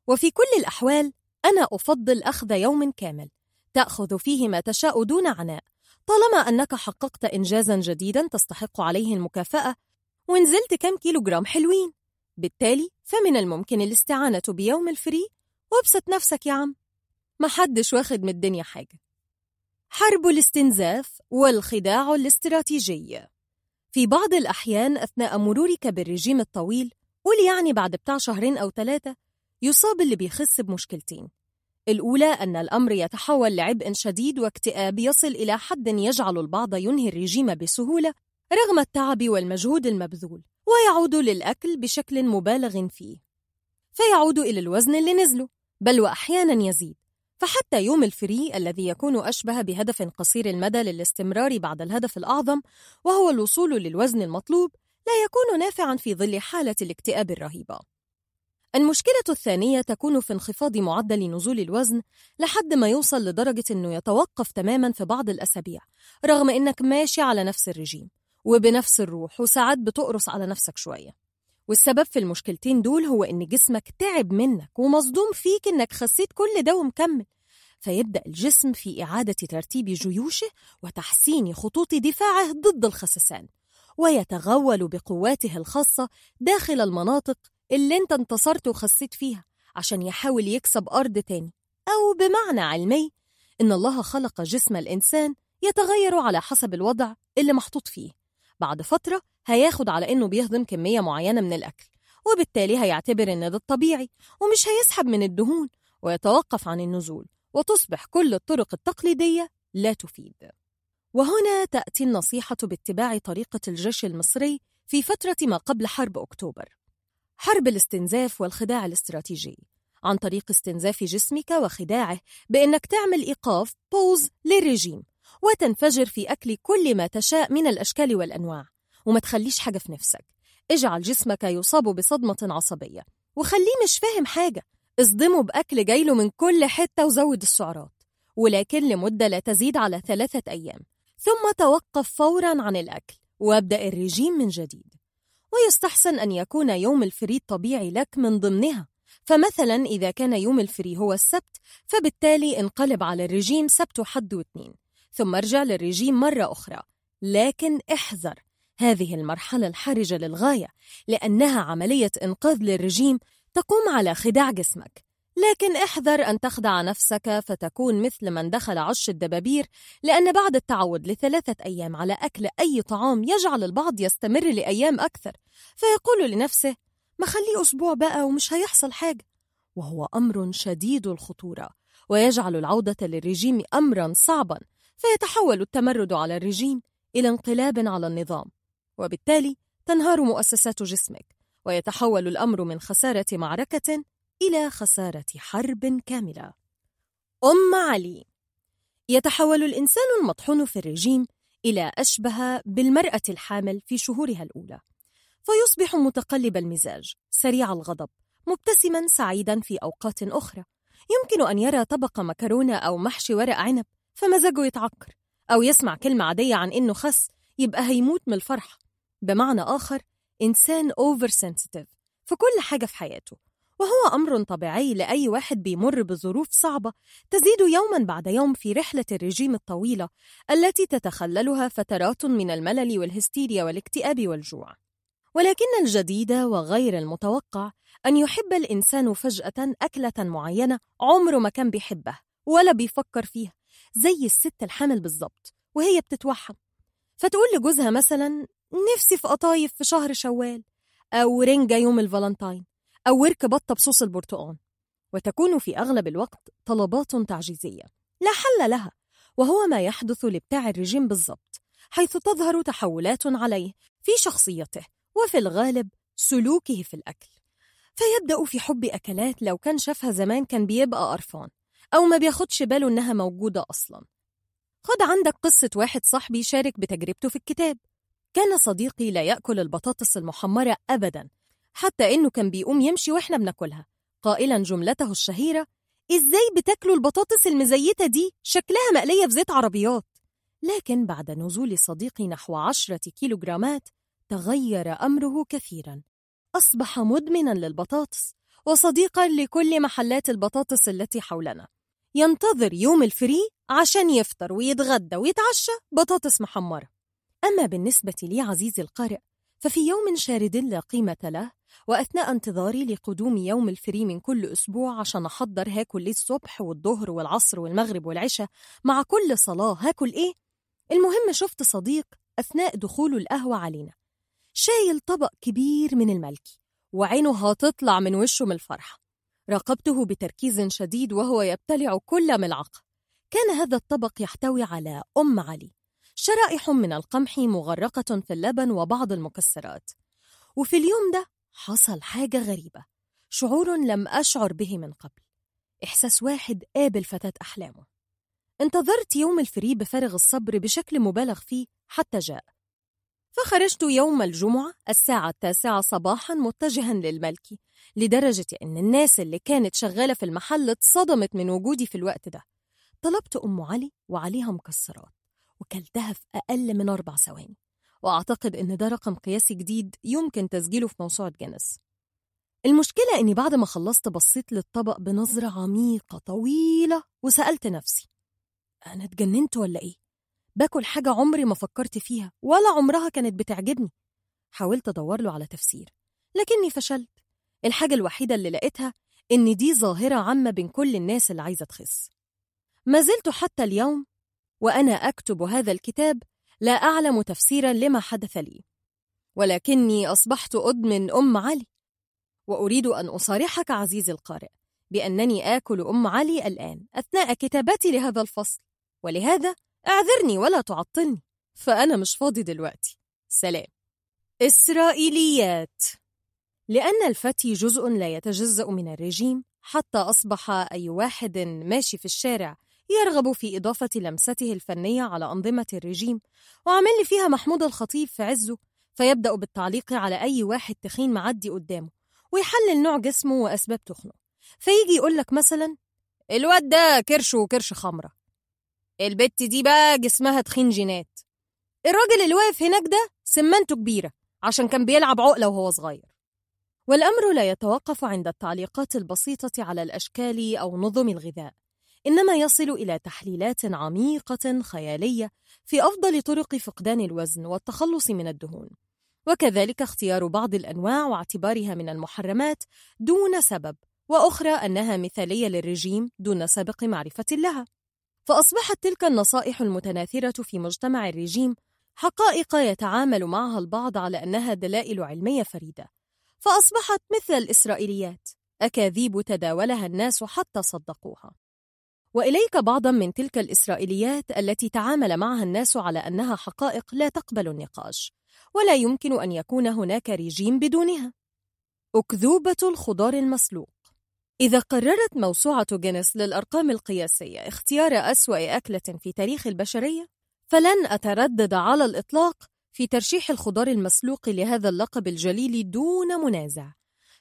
وفي كل الأحوال أنا أفضل أخذ يوم كامل تأخذ فيه ما تشاء دون عناء. طالما أنك حققت انجازا جديدا تستحق عليه المكافأة ونزلت كم كيلوغرام حلوين. بالتالي فمن الممكن الاستعانة بيوم الفري. وابسط نفسك يا عم. محدش واخد من الدنيا حاجة. حرب الاستنزاف والخداع الاستراتيجي. في بعض الأحيان أثناء مرورك بالرجيم الطويل قول يعني بعد بتاع شهرين أو ثلاثة يصاب اللي بيخس بمشكلتين. الأولى أن الأمر يتحول لعبء شديد واكتئاب يصل إلى حد يجعل البعض ينهي الرجيم بسهولة رغم التعب والمجهود المبذول ويعود للأكل بشكل مبالغ فيه. فيعود إلى الوزن اللي نزله بل وأحياناً يزيد. فحتى يوم الفري الذي يكون أشبه بهدف قصير المدى للاستمرار بعد الهدف الأعظم وهو الوصول للوزن المطلوب لا يكون نافعا في ظل حالة الاكتئاب الرهيبة. المشكلة الثانية تكون في انخفاض معدل نزول الوزن لحد ما يوصل لدرجة أنه يتوقف تماما في بعض الأسابيع رغم أنك ماشي على نفس الرجيم وبنفس الروح وساعات بتقرص على نفسك شوية والسبب في المشكلتين دول هو إن جسمك تعب منك ومصدوم فيك إنك خسيت كل ده ومكمل. فيبدأ الجسم في إعادة ترتيب جيوشه وتحسين خطوط دفاعه ضد الخسسان ويتغول بقواته الخاصة داخل المناطق اللي أنت انتصرت وخسيت فيها عشان يحاول يكسب أرض تاني. أو بمعنى علمي إن الله خلق جسم الإنسان يتغير على حسب الوضع اللي محطوط فيه. بعد فترة هياخد على إنه بيهضم كمية معينة من الأكل وبالتالي هيعتبر إن ده الطبيعي ومش هيسحب من الدهون ويتوقف عن النزول وتصبح كل الطرق التقليدية لا تفيد. وهنا تأتي النصيحة باتباع طريقة الجيش المصري في فترة ما قبل حرب أكتوبر. حرب الاستنزاف والخداع الاستراتيجي. عن طريق استنزاف جسمك وخداعه بأنك تعمل إيقاف بوز للرجيم وتنفجر في أكل كل ما تشاء من الأشكال والأنواع. وما تخليش حاجة في نفسك. اجعل جسمك يصاب بصدمة عصبية. وخليه مش فاهم حاجة. اصدمه بأكل جايله من كل حتة وزود السعرات. ولكن لمدة لا تزيد على ثلاثة أيام. ثم توقف فوراً عن الأكل وابدأ الرجيم من جديد. ويستحسن أن يكون يوم ال free الطبيعي لك من ضمنها. فمثلا إذا كان يوم ال free هو السبت فبالتالي انقلب على الرجيم سبت وحد واثنين. ثم ارجع للرجيم مرة أخرى. لكن احذر. هذه المرحلة الحرجة للغاية لأنها عملية إنقاذ للرجيم تقوم على خداع جسمك. لكن احذر أن تخدع نفسك فتكون مثل من دخل عش الدبابير لأن بعد التعود لثلاثة أيام على أكل أي طعام يجعل البعض يستمر لأيام أكثر فيقول لنفسه ما خليه أسبوع بقى ومش هيحصل حاجة. وهو أمر شديد الخطورة ويجعل العودة للرجيم أمرا صعبا فيتحول التمرد على الرجيم إلى انقلاب على النظام. وبالتالي تنهار مؤسسات جسمك ويتحول الأمر من خسارة معركة إلى خسارة حرب كاملة. أم علي يتحول الإنسان المطحون في الرجيم إلى أشبه بالمرأة الحامل في شهورها الأولى فيصبح متقلب المزاج سريع الغضب مبتسما سعيدا في أوقات أخرى. يمكن أن يرى طبق مكرونة أو محشي ورق عنب فمزاجه يتعكر أو يسمع كلمة عادية عن إنه خس يبقى هيموت من الفرحة. بمعنى آخر إنسان أوفر سنسيتيف في كل حاجة في حياته وهو أمر طبيعي لأي واحد بيمر بظروف صعبة تزيد يوما بعد يوم في رحلة الرجيم الطويلة التي تتخللها فترات من الملل والهستيريا والاكتئاب والجوع. ولكن الجديد وغير المتوقع أن يحب الإنسان فجأة أكلة معينة عمره ما كان بيحبها ولا بيفكر فيها زي الست الحامل بالظبط وهي بتتوحم فتقول لجوزها مثلا نفسي في قطايف في شهر شوال أو رنجة يوم الفالنتاين أو ورك بطة بصوص البرتقال وتكون في أغلب الوقت طلبات تعجيزية. لا حل لها وهو ما يحدث لبتاع الرجيم بالضبط حيث تظهر تحولات عليه في شخصيته وفي الغالب سلوكه في الأكل. فيبدأ في حب أكلات لو كان شافها زمان كان بيبقى قرفان أو ما بياخدش باله إنها موجودة أصلا. خد عندك قصة واحد صاحبي شارك بتجربته في الكتاب. كان صديقي لا يأكل البطاطس المحمرة أبدا حتى إنه كان بيقوم يمشي وإحنا بناكلها. قائلا جملته الشهيرة إزاي بتاكلوا البطاطس المزيتة دي؟ شكلها مقلية في زيت عربيات. لكن بعد نزول صديقي نحو عشرة كيلوغرامات تغير أمره كثيرا. أصبح مدمنا للبطاطس وصديقا لكل محلات البطاطس التي حولنا. ينتظر يوم ال free عشان يفطر ويتغدى ويتعشى بطاطس محمرة. أما بالنسبة لي عزيزي القارئ ففي يوم شارد لا قيمة له وأثناء انتظاري لقدوم يوم ال free من كل أسبوع عشان أحضر هاكل إيه الصبح والظهر والعصر والمغرب والعشاء مع كل صلاة. هاكل إيه؟ المهم شفت صديق أثناء دخوله القهوة علينا. شايل طبق كبير من الملكي وعينه هتطلع من وشه من الفرحة. راقبته بتركيز شديد وهو يبتلع كل ملعقة. كان هذا الطبق يحتوي على أم علي. شرائح من القمح مغرقة في اللبن وبعض المكسرات. وفي اليوم ده حصل حاجة غريبة. شعور لم أشعر به من قبل. إحساس واحد قابل فتاة أحلامه. انتظرت يوم الفري بفارغ الصبر بشكل مبالغ فيه حتى جاء. فخرجت يوم الجمعة الساعة التاسعة صباحا متجها للملكي لدرجة أن الناس اللي كانت شغالة في المحل اتصدمت من وجودي في الوقت ده. طلبت أم علي وعليها مكسرات. وكلتها في أقل من أربع ثواني. وأعتقد إن ده رقم قياسي جديد يمكن تسجيله في موسوعة جنس المشكلة إني بعد ما خلصت بصيت للطبق بنظرة عميقة طويلة وسألت نفسي أنا اتجننت ولا إيه؟ باكل حاجة عمري ما فكرت فيها ولا عمرها كانت بتعجبني. حاولت أدور له على تفسير لكني فشلت. الحاجة الوحيدة اللي لقيتها إن دي ظاهرة عامة بين كل الناس اللي عايزة تخس. ما زلت حتى اليوم وأنا أكتب هذا الكتاب لا أعلم تفسيرا لما حدث لي ولكني أصبحت أدمن أم علي. وأريد أن أصارحك عزيزي القارئ بأنني آكل أم علي الآن أثناء كتابتي لهذا الفصل ولهذا أعذرني ولا تعطلني فأنا مش فاضي دلوقتي. سلام. إسرائيليات. لأن الفتي جزء لا يتجزأ من الرجيم حتى أصبح أي واحد ماشي في الشارع يرغب في إضافة لمسته الفنية على أنظمة الرجيم وعامل فيها محمود الخطيب في عزه فيبدأ بالتعليق على أي واحد تخين معدي قدامه ويحلل نوع جسمه وأسباب تخنه. فيجي يقول لك مثلا الواد ده كرش وكرش خمرة. البت دي بقى جسمها تخين جينات. الراجل اللي واقف هناك ده سمانته كبيرة عشان كان بيلعب عقلة وهو صغير. والأمر لا يتوقف عند التعليقات البسيطة على الأشكال أو نظم الغذاء. إنما يصل إلى تحليلات عميقة خيالية في أفضل طرق فقدان الوزن والتخلص من الدهون. وكذلك اختيار بعض الأنواع واعتبارها من المحرمات دون سبب وأخرى أنها مثالية للرجيم دون سابق معرفة لها. فأصبحت تلك النصائح المتناثرة في مجتمع الرجيم حقائق يتعامل معها البعض على أنها دلائل علمية فريدة. فأصبحت مثل الإسرائيليات أكاذيب تداولها الناس حتى صدقوها. وإليك بعضا من تلك الإسرائيليات التي تعامل معها الناس على أنها حقائق لا تقبل النقاش ولا يمكن أن يكون هناك ريجيم بدونها. أكذوبة الخضار المسلوق. إذا قررت موسوعة جينيس للأرقام القياسية اختيار أسوأ أكلة في تاريخ البشرية فلن أتردد على الإطلاق في ترشيح الخضار المسلوق لهذا اللقب الجليل دون منازع.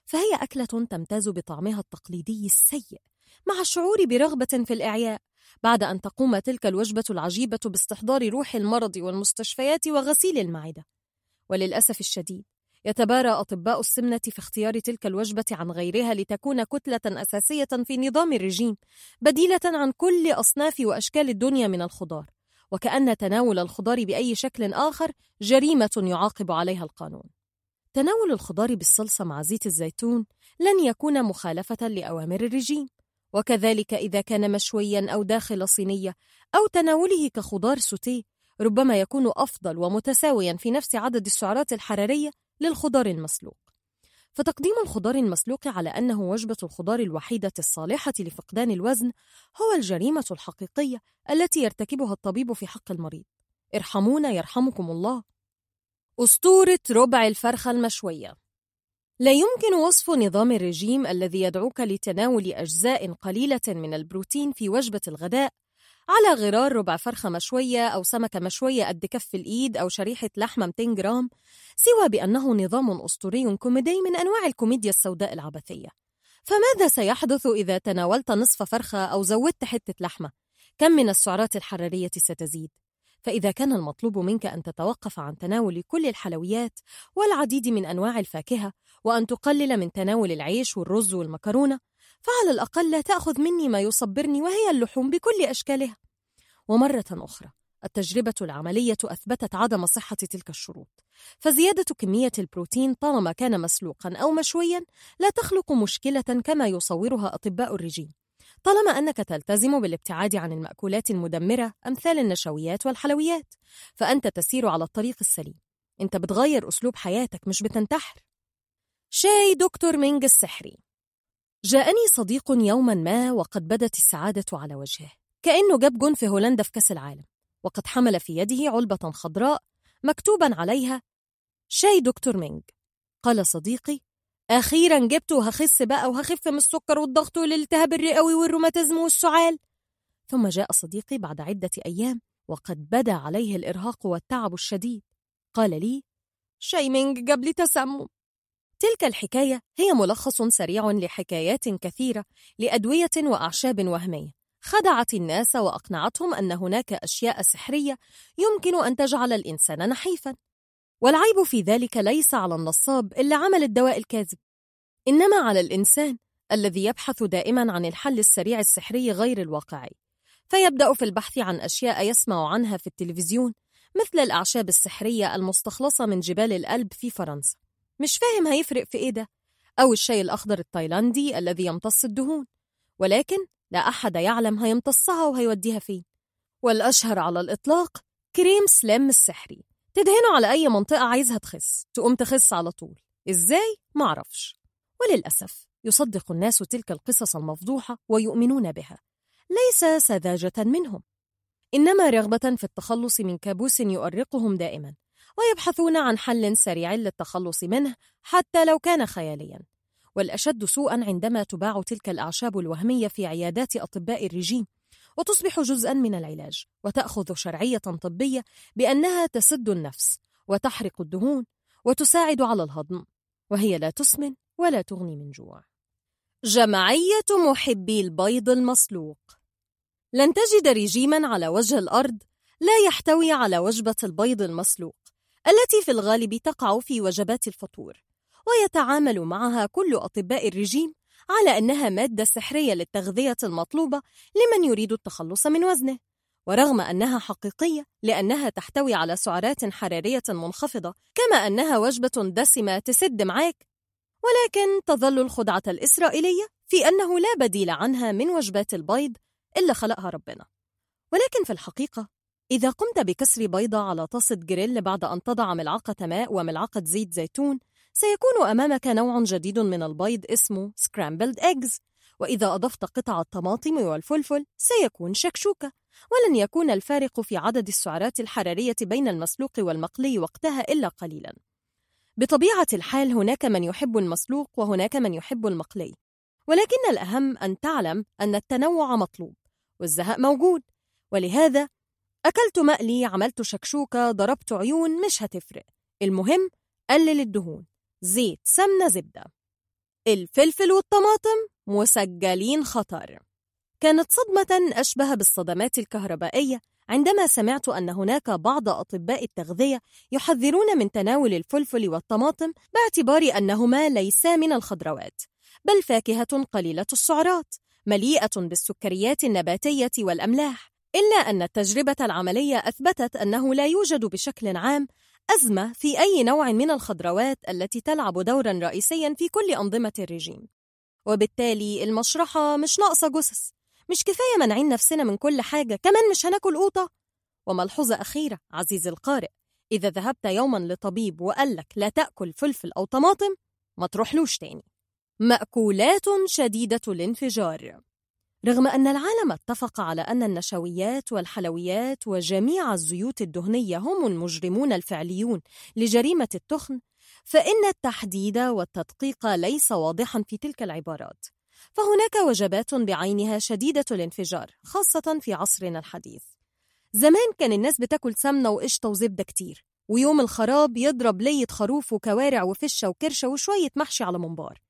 فهي أكلة تمتاز بطعمها التقليدي السيء مع الشعور برغبة في الإعياء بعد أن تقوم تلك الوجبة العجيبة باستحضار روح المرض والمستشفيات وغسيل المعدة. وللأسف الشديد يتبارى أطباء السمنة في اختيار تلك الوجبة عن غيرها لتكون كتلة أساسية في نظام الرجيم بديلة عن كل أصناف وأشكال الدنيا من الخضار وكأن تناول الخضار بأي شكل آخر جريمة يعاقب عليها القانون. تناول الخضار بالصلصة مع زيت الزيتون لن يكون مخالفة لأوامر الرجيم. وكذلك إذا كان مشويا أو داخل صينية أو تناوله كخضار سوتيه ربما يكون أفضل ومتساويا في نفس عدد السعرات الحرارية للخضار المسلوق. فتقديم الخضار المسلوق على أنه وجبة الخضار الوحيدة الصالحة لفقدان الوزن هو الجريمة الحقيقية التي يرتكبها الطبيب في حق المريض. ارحمونا يرحمكم الله. أسطورة ربع الفرخة المشوية. لا يمكن وصف نظام الرجيم الذي يدعوك لتناول أجزاء قليلة من البروتين في وجبة الغداء على غرار ربع فرخة مشوية أو سمكة مشوية قد كف الإيد أو شريحة لحمة 200 جرام سوى بأنه نظام أسطوري كوميدي من أنواع الكوميديا السوداء العبثية فماذا سيحدث إذا تناولت نصف فرخة أو زودت حتة لحمة؟ كم من السعرات الحرارية ستزيد؟ فإذا كان المطلوب منك أن تتوقف عن تناول كل الحلويات والعديد من أنواع الفاكهة وأن تقلل من تناول العيش والرز والمكرونة فعلى الأقل لا تأخذ مني ما يصبرني وهي اللحوم بكل أشكالها. ومرة أخرى التجربة العملية أثبتت عدم صحة تلك الشروط فزيادة كمية البروتين طالما كان مسلوقا أو مشويا لا تخلق مشكلة كما يصورها أطباء الرجيم. طالما أنك تلتزم بالابتعاد عن المأكولات المدمرة أمثال النشويات والحلويات فأنت تسير على الطريق السليم. أنت بتغير أسلوب حياتك مش بتنتحر. شاي دكتور مينج السحري. جاءني صديق يوما ما وقد بدت السعادة على وجهه. كأنه جاب جون في هولندا في كأس العالم وقد حمل في يده علبة خضراء مكتوبا عليها شاي دكتور مينج قال صديقي أخيرا جبت وهخس بقى وهخف من السكر والضغط والالتهاب الرئوي والروماتيزم والسعال. ثم جاء صديقي بعد عدة أيام وقد بدا عليه الإرهاق والتعب الشديد. قال لي شاي مينج جاب لي تسمم. تلك الحكاية هي ملخص سريع لحكايات كثيرة لأدوية وأعشاب وهمية. خدعت الناس وأقنعتهم أن هناك أشياء سحرية يمكن أن تجعل الإنسان نحيفاً. والعيب في ذلك ليس على النصاب اللي عمل الدواء الكاذب. إنما على الإنسان الذي يبحث دائما عن الحل السريع السحري غير الواقعي. فيبدأ في البحث عن أشياء يسمع عنها في التلفزيون مثل الأعشاب السحرية المستخلصة من جبال الألب في فرنسا. مش فاهم هيفرق في إيه ده؟ أو الشاي الأخضر التايلاندي الذي يمتص الدهون. ولكن لا أحد يعلم هيمتصها وهيوديها فين. والأشهر على الإطلاق كريم سلام السحري. تدهنه على أي منطقة عايزها تخس. تقوم تخس على طول. إزاي؟ معرفش وللأسف يصدق الناس تلك القصص المفضوحة ويؤمنون بها. ليس سذاجة منهم. إنما رغبة في التخلص من كابوس يؤرقهم دائما ويبحثون عن حل سريع للتخلص منه حتى لو كان خياليا. والأشد سوءا عندما تباع تلك الأعشاب الوهمية في عيادات أطباء الرجيم. وتصبح جزءا من العلاج وتأخذ شرعية طبية بأنها تسد النفس وتحرق الدهون وتساعد على الهضم وهي لا تسمن ولا تغني من جوع. جمعية محبي البيض المسلوق. لن تجد رجيما على وجه الأرض لا يحتوي على وجبة البيض المسلوق التي في الغالب تقع في وجبات الفطور ويتعامل معها كل أطباء الرجيم على أنها مادة سحرية للتغذية المطلوبة لمن يريد التخلص من وزنه ورغم أنها حقيقية لأنها تحتوي على سعرات حرارية منخفضة كما أنها وجبة دسمة تسد معاك. ولكن تظل الخدعة الإسرائيلية في أنه لا بديل عنها من وجبات البيض إلا خلقها ربنا. ولكن في الحقيقة إذا قمت بكسر بيضة على طاسة جريل بعد أن تضع ملعقة ماء وملعقة زيت زيتون سيكون أمامك نوع جديد من البيض اسمه scrambled eggs. وإذا أضفت قطع الطماطم والفلفل سيكون شكشوكة. ولن يكون الفارق في عدد السعرات الحرارية بين المسلوق والمقلي وقتها إلا قليلا. بطبيعة الحال هناك من يحب المسلوق وهناك من يحب المقلي. ولكن الأهم أن تعلم أن التنوع مطلوب والزهق موجود. ولهذا أكلت مقلي عملت شكشوكة ضربت عيون مش هتفرق. المهم قلل الدهون. زيت سمنة زبدة. الفلفل والطماطم مسجلين خطر. كانت صدمة أشبه بالصدمات الكهربائية عندما سمعت أن هناك بعض أطباء التغذية يحذرون من تناول الفلفل والطماطم باعتبار أنهما ليسا من الخضروات بل فاكهة قليلة السعرات مليئة بالسكريات النباتية والأملاح إلا أن التجربة العملية أثبتت أنه لا يوجد بشكل عام أزمة في أي نوع من الخضروات التي تلعب دورا رئيسيا في كل أنظمة الرجيم. وبالتالي المشرحة مش ناقصة جثث. مش كفاية منعين نفسنا من كل حاجة كمان مش هناكل قوطة. وملحوظة أخيرة عزيز القارئ إذا ذهبت يوما لطبيب وقال لك لا تأكل فلفل أو طماطم ما تروحلوش تاني. مأكولات شديدة الانفجار. رغم أن العالم اتفق على أن النشويات والحلويات وجميع الزيوت الدهنية هم المجرمون الفعليون لجريمة التخن، فإن التحديد والتدقيق ليس واضحا في تلك العبارات. فهناك وجبات بعينها شديدة الانفجار، خاصة في عصرنا الحديث. زمان كان الناس بتاكل سمنة وقشطة وزبدة كتير، ويوم الخراب يضرب لية خروف وكوارع وفشة وكرشة وشوية محشي على منبار.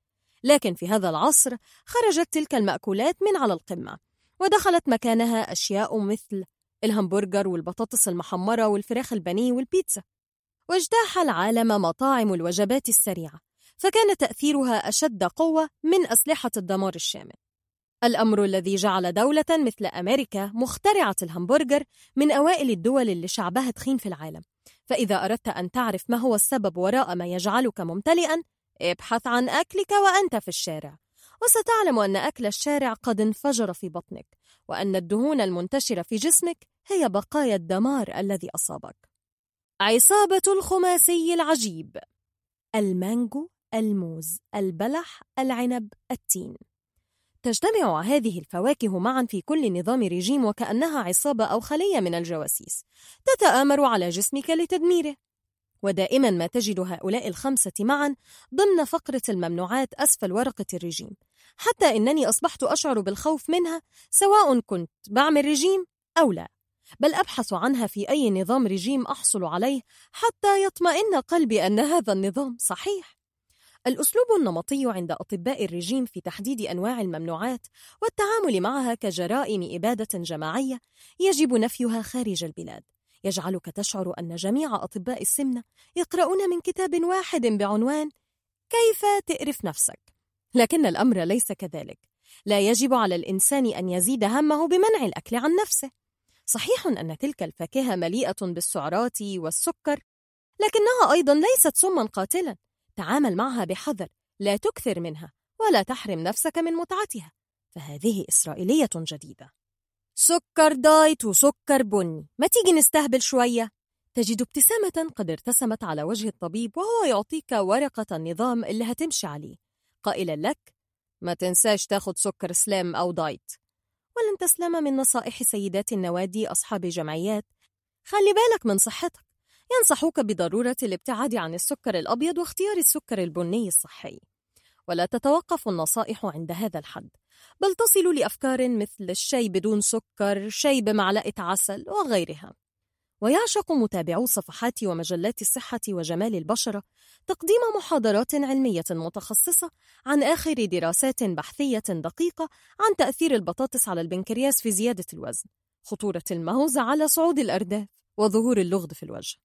لكن في هذا العصر خرجت تلك المأكولات من على القمة ودخلت مكانها أشياء مثل الهمبرجر والبطاطس المحمرة والفراخ البني والبيتزا. واجتاح العالم مطاعم الوجبات السريعة فكان تأثيرها أشد قوة من أسلحة الدمار الشامل. الأمر الذي جعل دولة مثل أمريكا مخترعة الهمبرجر من أوائل الدول اللي شعبها تخين في العالم. فإذا أردت أن تعرف ما هو السبب وراء ما يجعلك ممتلئا ابحث عن أكلك وأنت في الشارع. وستعلم أن أكل الشارع قد انفجر في بطنك وأن الدهون المنتشرة في جسمك هي بقايا الدمار الذي أصابك. عصابة الخماسي العجيب. المانجو الموز البلح العنب التين. تجتمع هذه الفواكه معا في كل نظام ريجيم وكأنها عصابة أو خلية من الجواسيس. تتآمر على جسمك لتدميره. ودائما ما تجد هؤلاء الخمسة معا ضمن فقرة الممنوعات أسفل ورقة الرجيم. حتى إنني أصبحت أشعر بالخوف منها سواء كنت بعمل رجيم أو لا. بل أبحث عنها في أي نظام رجيم أحصل عليه حتى يطمئن قلبي أن هذا النظام صحيح. الأسلوب النمطي عند أطباء الرجيم في تحديد أنواع الممنوعات والتعامل معها كجرائم إبادة جماعية يجب نفيها خارج البلاد. يجعلك تشعر أن جميع أطباء السمنة يقرؤون من كتاب واحد بعنوان كيف تقرف نفسك? لكن الأمر ليس كذلك. لا يجب على الإنسان أن يزيد همه بمنع الأكل عن نفسه. صحيح أن تلك الفاكهة مليئة بالسعرات والسكر لكنها أيضا ليست سما قاتلا. تعامل معها بحذر لا تكثر منها ولا تحرم نفسك من متعتها. فهذه إسرائيلية جديدة. سكر دايت وسكر بني. ما تيجي نستهبل شوية؟ تجد ابتسامة قد ارتسمت على وجه الطبيب وهو يعطيك ورقة النظام اللي هتمشي عليه. قائلا لك ما تنساش تاخد سكر سلام أو دايت. ولن تسلم من نصائح سيدات النوادي أصحاب جمعيات خلي بالك من صحتك. ينصحوك بضرورة الابتعاد عن السكر الأبيض واختيار السكر البني الصحي. ولا تتوقف النصائح عند هذا الحد. بل تصل لأفكار مثل الشاي بدون سكر، شاي بمعلقة عسل وغيرها. ويعشق متابعو صفحات ومجلات الصحة وجمال البشرة تقديم محاضرات علمية متخصصة عن آخر دراسات بحثية دقيقة عن تأثير البطاطس على البنكرياس في زيادة الوزن، خطورة الموز على صعود الأرداف، وظهور اللغض في الوجه.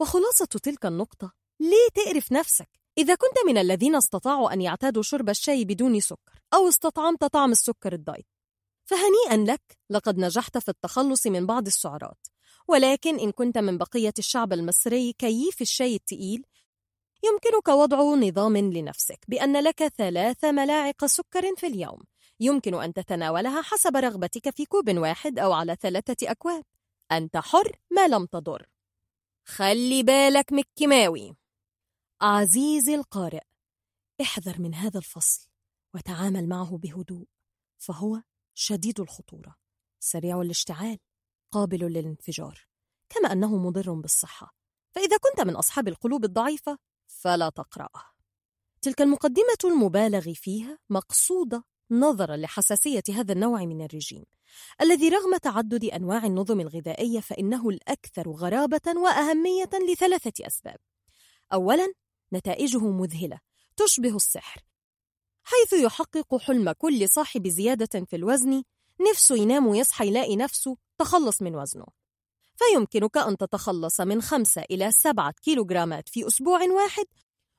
وخلاصة تلك النقطة ليه تقرف نفسك؟ إذا كنت من الذين استطاعوا أن يعتادوا شرب الشاي بدون سكر أو استطعمت طعم السكر الدايت فهنيئا لك لقد نجحت في التخلص من بعض السعرات. ولكن إن كنت من بقية الشعب المصري كيف الشاي التقيل؟ يمكنك وضع نظام لنفسك بأن لك ثلاث ملاعق سكر في اليوم. يمكن أن تتناولها حسب رغبتك في كوب واحد أو على ثلاثة أكواب. أنت حر ما لم تضر. خلي بالك من الكيماوي عزيزي القارئ احذر من هذا الفصل وتعامل معه بهدوء فهو شديد الخطورة سريع الاشتعال قابل للانفجار كما أنه مضر بالصحة فإذا كنت من أصحاب القلوب الضعيفة فلا تقرأه. تلك المقدمة المبالغ فيها مقصودة نظرا لحساسية هذا النوع من الرجيم الذي رغم تعدد أنواع النظم الغذائية فإنه الأكثر غرابة وأهمية لثلاثة أسباب. أولا نتائجه مذهلة تشبه السحر. حيث يحقق حلم كل صاحب زيادة في الوزن نفسه ينام ويصحى يلاقي نفسه تخلص من وزنه. فيمكنك أن تتخلص من خمسة إلى سبعة كيلوغرامات في أسبوع واحد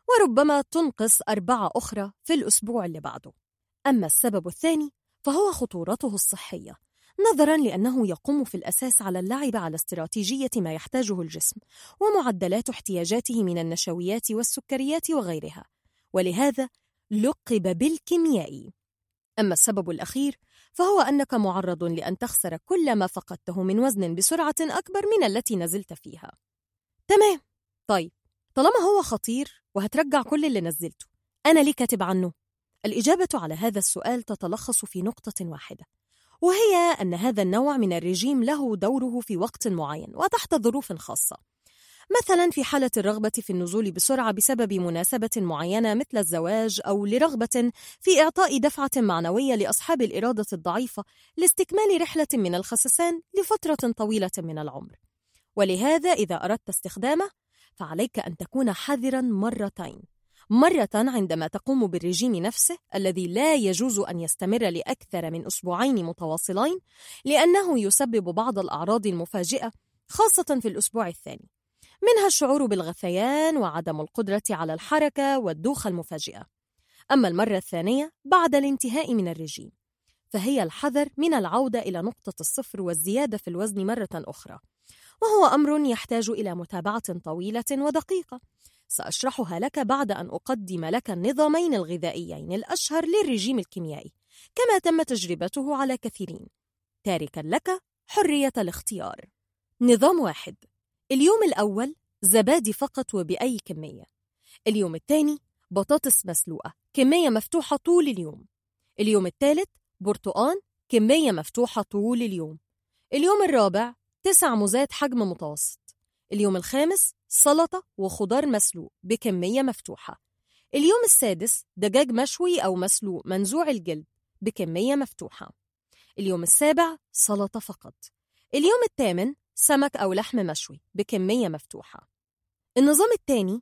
وربما تنقص أربعة أخرى في الأسبوع اللي بعده. أما السبب الثاني فهو خطورته الصحية. نظرا لأنه يقوم في الأساس على اللعب على استراتيجية ما يحتاجه الجسم ومعدلات احتياجاته من النشويات والسكريات وغيرها. ولهذا لقب بالكيميائي أما السبب الأخير فهو أنك معرض لأن تخسر كل ما فقدته من وزن بسرعة أكبر من التي نزلت فيها. تمام. طيب طالما هو خطير وهترجع كل اللي نزلته أنا ليه كاتب عنه؟ الإجابة على هذا السؤال تتلخص في نقطة واحدة. وهي أن هذا النوع من الرجيم له دوره في وقت معين وتحت ظروف خاصة. مثلا في حالة الرغبة في النزول بسرعة بسبب مناسبة معينة مثل الزواج أو لرغبة في إعطاء دفعة معنوية لأصحاب الإرادة الضعيفة لاستكمال رحلة من الخسسان لفترة طويلة من العمر. ولهذا إذا أردت استخدامه فعليك أن تكون حذرا مرتين. مرة عندما تقوم بالرجيم نفسه الذي لا يجوز أن يستمر لأكثر من أسبوعين متواصلين لأنه يسبب بعض الأعراض المفاجئة خاصة في الأسبوع الثاني. منها الشعور بالغثيان وعدم القدرة على الحركة والدوخة المفاجئة. أما المرة الثانية بعد الانتهاء من الرجيم فهي الحذر من العودة إلى نقطة الصفر والزيادة في الوزن مرة أخرى. وهو أمر يحتاج إلى متابعة طويلة ودقيقة. سأشرحها لك بعد أن أقدم لك النظامين الغذائيين الأشهر للرجيم الكيميائي كما تم تجربته على كثيرين. تاركا لك حرية الاختيار. نظام واحد. اليوم الأول زبادي فقط وبأي كمية. اليوم الثاني بطاطس مسلوقة كمية مفتوحة طول اليوم. اليوم الثالث برتقان كمية مفتوحة طول اليوم. اليوم الرابع تسع مزات حجم متوسط. اليوم الخامس سلطة وخضار مسلوق بكمية مفتوحة. اليوم السادس دجاج مشوي أو مسلوق منزوع الجلد بكمية مفتوحة. اليوم السابع سلطة فقط. اليوم الثامن سمك أو لحم مشوي بكمية مفتوحة. النظام الثاني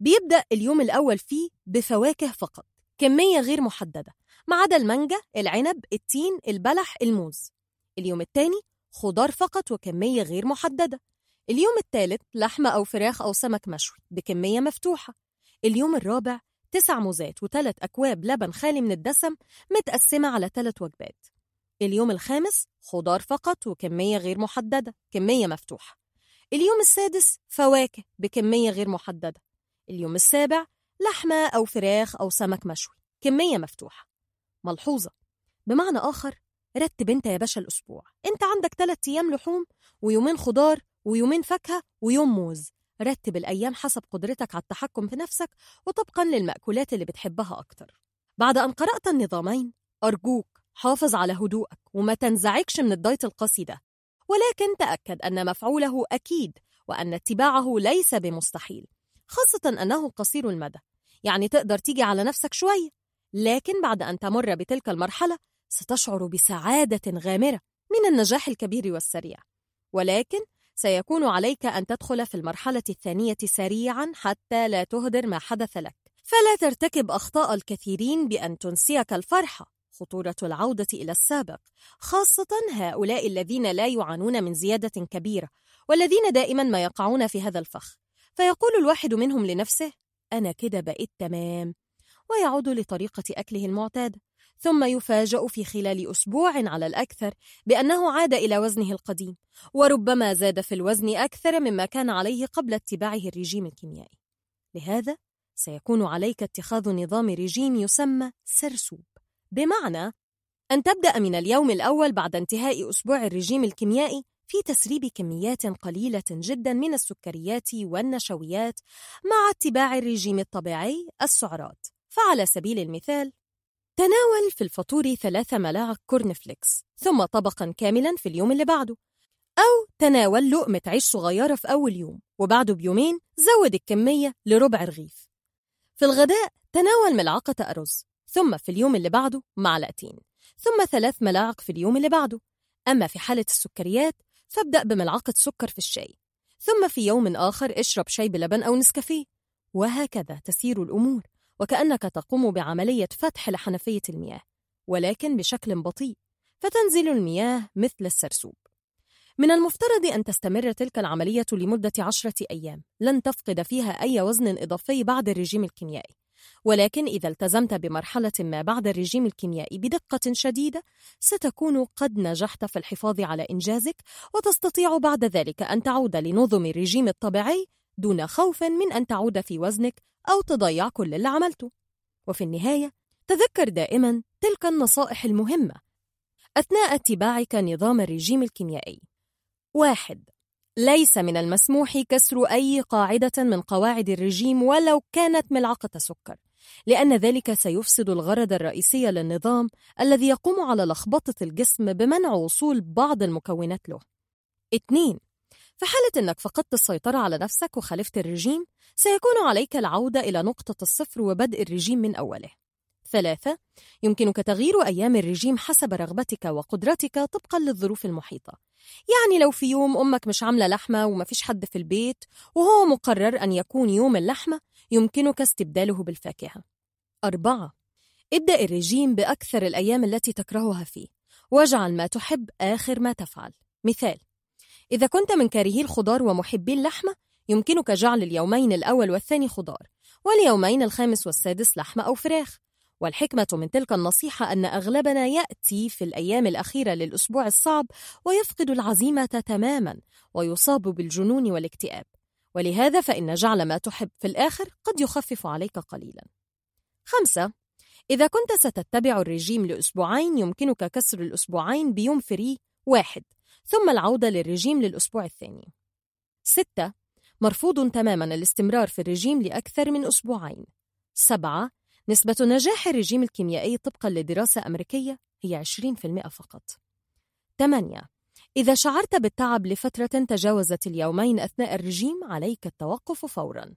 بيبدأ اليوم الأول فيه بفواكه فقط كمية غير محددة ما عدا المانجا، العنب، التين، البلح، الموز. اليوم الثاني خضار فقط وكمية غير محددة. اليوم الثالث لحمة أو فراخ أو سمك مشوي بكمية مفتوحة. اليوم الرابع تسع موزات وثلاث أكواب لبن خالي من الدسم متقسمة على ثلاث وجبات. اليوم الخامس خضار فقط وكمية غير محددة كمية مفتوحة. اليوم السادس فواكه بكمية غير محددة. اليوم السابع لحمة أو فراخ أو سمك مشوي كمية مفتوحة. ملحوظة. بمعنى آخر رتب أنت يا باشا الأسبوع. أنت عندك ثلاثة أيام لحوم ويومين خضار ويومين فاكهة ويوم موز. رتب الأيام حسب قدرتك على التحكم في نفسك وطبقا للمأكولات اللي بتحبها أكتر. بعد أن قرأت النظامين أرجوك حافظ على هدوءك وما تنزعجش من الدايت القاسي ده. ولكن تأكد أن مفعوله أكيد وأن اتباعه ليس بمستحيل خاصة أنه قصير المدى. يعني تقدر تيجي على نفسك شوية لكن بعد أن تمر بتلك المرحلة ستشعر بسعادة غامرة من النجاح الكبير والسريع. ولكن سيكون عليك أن تدخل في المرحلة الثانية سريعا حتى لا تهدر ما حدث لك. فلا ترتكب أخطاء الكثيرين بأن تنسيك الفرحة. خطورة العودة إلى السابق. خاصة هؤلاء الذين لا يعانون من زيادة كبيرة والذين دائما ما يقعون في هذا الفخ. فيقول الواحد منهم لنفسه أنا كده بقيت تمام. ويعود لطريقة أكله المعتاد. ثم يفاجأ في خلال أسبوع على الأكثر بأنه عاد إلى وزنه القديم وربما زاد في الوزن أكثر مما كان عليه قبل اتباعه الرجيم الكيميائي. لهذا سيكون عليك اتخاذ نظام رجيم يسمى سرسوب. بمعنى أن تبدأ من اليوم الأول بعد انتهاء أسبوع الرجيم الكيميائي في تسريب كميات قليلة جدا من السكريات والنشويات مع اتباع الرجيم الطبيعي السعرات. فعلى سبيل المثال تناول في الفطور ثلاث ملاعق كورنفليكس ثم طبقا كاملا في اليوم اللي بعده. أو تناول لقمة عيش صغيرة في أول يوم وبعده بيومين زود الكمية لربع رغيف. في الغداء تناول ملعقة أرز ثم في اليوم اللي بعده معلقتين ثم ثلاث ملاعق في اليوم اللي بعده. أما في حالة السكريات فابدأ بملعقة سكر في الشاي ثم في يوم آخر اشرب شاي بلبن أو نسكافيه وهكذا تسير الأمور. وكأنك تقوم بعملية فتح لحنفية المياه ولكن بشكل بطيء فتنزل المياه مثل السرسوب. من المفترض أن تستمر تلك العملية لمدة عشرة أيام. لن تفقد فيها أي وزن إضافي بعد الرجيم الكيميائي. ولكن إذا التزمت بمرحلة ما بعد الرجيم الكيميائي بدقة شديدة ستكون قد نجحت في الحفاظ على إنجازك وتستطيع بعد ذلك أن تعود لنظم الرجيم الطبيعي دون خوف من أن تعود في وزنك أو تضيع كل اللي عملته. وفي النهاية تذكر دائما تلك النصائح المهمة أثناء اتباعك نظام الرجيم الكيميائي. واحد ليس من المسموح كسر أي قاعدة من قواعد الرجيم ولو كانت ملعقة سكر لأن ذلك سيفسد الغرض الرئيسي للنظام الذي يقوم على لخبطة الجسم بمنع وصول بعض المكونات له. 2 في حالة أنك فقدت السيطرة على نفسك وخالفت الرجيم سيكون عليك العودة إلى نقطة الصفر وبدء الرجيم من أوله. ثلاثة يمكنك تغيير أيام الرجيم حسب رغبتك وقدرتك طبقا للظروف المحيطة. يعني لو في يوم أمك مش عاملة لحمة ومفيش حد في البيت وهو مقرر أن يكون يوم اللحمة يمكنك استبداله بالفاكهة. أربعة ابدأ الرجيم بأكثر الأيام التي تكرهها فيه واجعل ما تحب آخر ما تفعل. مثال إذا كنت من كارهي الخضار ومحبي اللحمة يمكنك جعل اليومين الأول والثاني خضار واليومين الخامس والسادس لحمة أو فراخ. والحكمة من تلك النصيحة أن أغلبنا يأتي في الأيام الأخيرة للأسبوع الصعب ويفقد العزيمة تماما ويصاب بالجنون والاكتئاب. ولهذا فإن جعل ما تحب في الآخر قد يخفف عليك قليلا. خمسة إذا كنت ستتبع الرجيم لأسبوعين يمكنك كسر الأسبوعين بيوم فري واحد. ثم العودة للرجيم للأسبوع الثاني. 6. مرفوض تماما الاستمرار في الرجيم لأكثر من أسبوعين. 7. نسبة نجاح الرجيم الكيميائي طبقا لدراسة أمريكية هي 20% فقط. 8. إذا شعرت بالتعب لفترة تجاوزت اليومين أثناء الرجيم عليك التوقف فورا.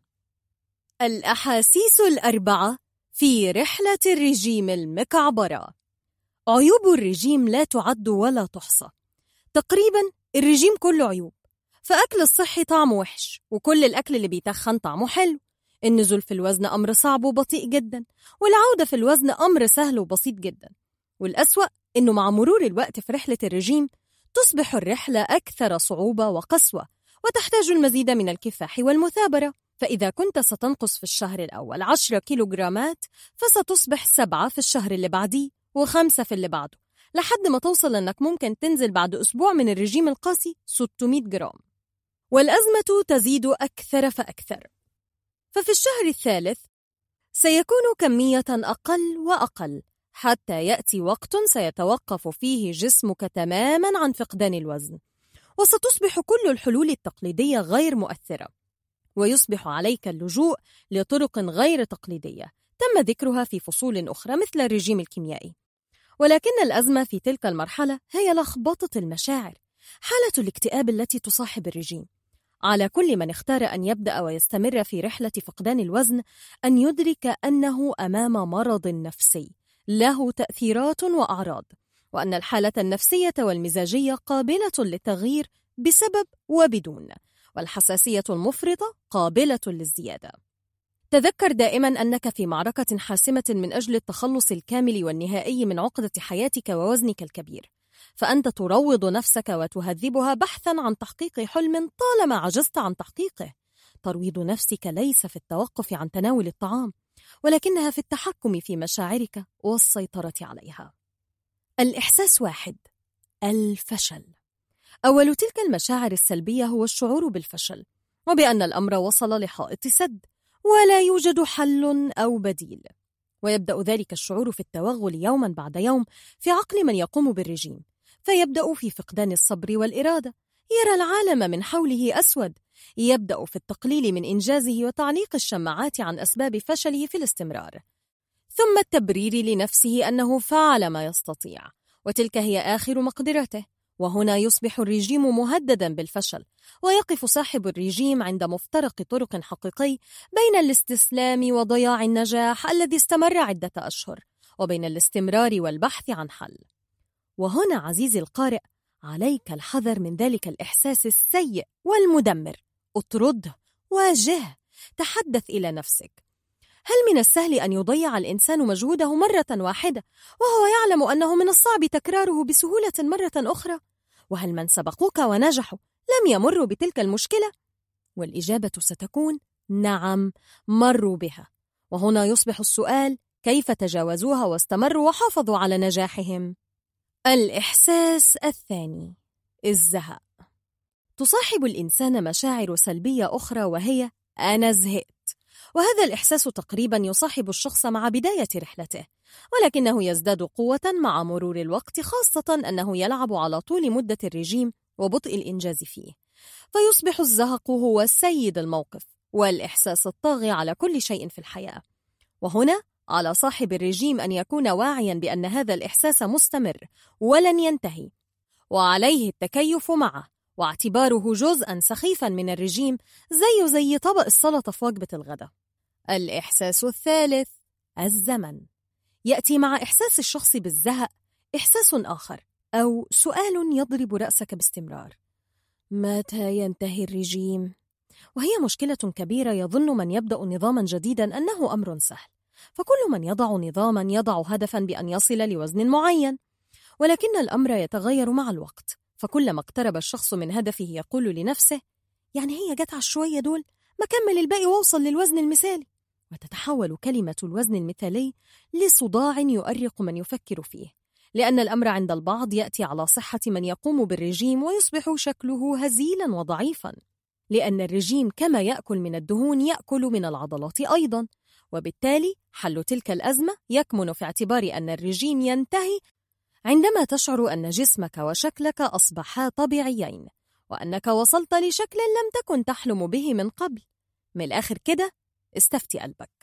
الأحاسيس الأربعة في رحلة الرجيم المكعبرة عيوب الرجيم لا تعد ولا تحصى تقريبا الرجيم كله عيوب. فأكل الصحي طعمه وحش وكل الأكل اللي بيتخن طعمه حلو. النزول في الوزن أمر صعب وبطيء جدا والعودة في الوزن أمر سهل وبسيط جدا. والأسوأ إنه مع مرور الوقت في رحلة الرجيم تصبح الرحلة أكثر صعوبة وقسوة وتحتاج المزيد من الكفاح والمثابرة. فإذا كنت ستنقص في الشهر الأول 10 كيلوغرامات فستصبح سبعة في الشهر اللي بعديه وخمسة في اللي بعده. لحد ما توصل أنك ممكن تنزل بعد أسبوع من الرجيم القاسي 600 جرام. والأزمة تزيد أكثر فأكثر. ففي الشهر الثالث سيكون كمية أقل وأقل. حتى يأتي وقت سيتوقف فيه جسمك تماما عن فقدان الوزن. وستصبح كل الحلول التقليدية غير مؤثرة. ويصبح عليك اللجوء لطرق غير تقليدية. تم ذكرها في فصول أخرى مثل الرجيم الكيميائي. ولكن الأزمة في تلك المرحلة هي لخبطة المشاعر حالة الاكتئاب التي تصاحب الرجيم. على كل من اختار أن يبدأ ويستمر في رحلة فقدان الوزن أن يدرك أنه أمام مرض نفسي له تأثيرات وأعراض وأن الحالة النفسية والمزاجية قابلة للتغيير بسبب وبدون والحساسية المفرطة قابلة للزيادة. تذكر دائما أنك في معركة حاسمة من أجل التخلص الكامل والنهائي من عقدة حياتك ووزنك الكبير. فأنت تروض نفسك وتهذبها بحثا عن تحقيق حلم طالما عجزت عن تحقيقه. ترويض نفسك ليس في التوقف عن تناول الطعام ولكنها في التحكم في مشاعرك والسيطرة عليها. الإحساس واحد الفشل. أول تلك المشاعر السلبية هو الشعور بالفشل وبأن الأمر وصل لحائط سد. ولا يوجد حل أو بديل. ويبدأ ذلك الشعور في التوغل يوما بعد يوم في عقل من يقوم بالرجيم. فيبدأ في فقدان الصبر والإرادة. يرى العالم من حوله أسود. يبدأ في التقليل من إنجازه وتعليق الشماعات عن أسباب فشله في الاستمرار. ثم التبرير لنفسه أنه فعل ما يستطيع. وتلك هي آخر مقدرته. وهنا يصبح الرجيم مهددا بالفشل ويقف صاحب الرجيم عند مفترق طرق حقيقي بين الاستسلام وضياع النجاح الذي استمر عدة أشهر وبين الاستمرار والبحث عن حل. وهنا عزيزي القارئ عليك الحذر من ذلك الإحساس السيء والمدمر. اطرده واجه تحدث إلى نفسك. هل من السهل أن يضيع الإنسان مجهوده مرة واحدة وهو يعلم أنه من الصعب تكراره بسهولة مرة أخرى؟ وهل من سبقوك ونجحوا لم يمروا بتلك المشكلة؟ والإجابة ستكون نعم مروا بها وهنا يصبح السؤال كيف تجاوزوها واستمروا وحافظوا على نجاحهم الإحساس الثاني الزهق تصاحب الإنسان مشاعر سلبية أخرى وهي أنا زهقت وهذا الإحساس تقريبا يصاحب الشخص مع بداية رحلته ولكنه يزداد قوة مع مرور الوقت خاصة أنه يلعب على طول مدة الرجيم وبطء الإنجاز فيه. فيصبح الزهق هو سيد الموقف والإحساس الطاغي على كل شيء في الحياة. وهنا على صاحب الرجيم أن يكون واعيا بأن هذا الإحساس مستمر ولن ينتهي وعليه التكيف معه. واعتباره جزءا سخيفا من الرجيم زيه زي طبق السلطة في وجبة الغداء. الإحساس الثالث الزمن. يأتي مع إحساس الشخص بالزهق إحساس آخر أو سؤال يضرب رأسك باستمرار. متى ينتهي الرجيم؟ وهي مشكلة كبيرة يظن من يبدأ نظاما جديدا أنه أمر سهل. فكل من يضع نظاما يضع هدفا بأن يصل لوزن معين ولكن الأمر يتغير مع الوقت. فكلما اقترب الشخص من هدفه يقول لنفسه يعني هي جت على الشوية دول؟ ما كمل الباقي وأوصل للوزن المثالي. وتتحول كلمة الوزن المثالي لصداع يؤرق من يفكر فيه لأن الأمر عند البعض يأتي على صحة من يقوم بالرجيم ويصبح شكله هزيلا وضعيفا لأن الرجيم كما يأكل من الدهون يأكل من العضلات أيضا وبالتالي حل تلك الأزمة يكمن في اعتبار أن الرجيم ينتهي عندما تشعر أن جسمك وشكلك أصبحا طبيعيين وأنك وصلت لشكل لم تكن تحلم به من قبل. من الآخر كده استفتي قلبك.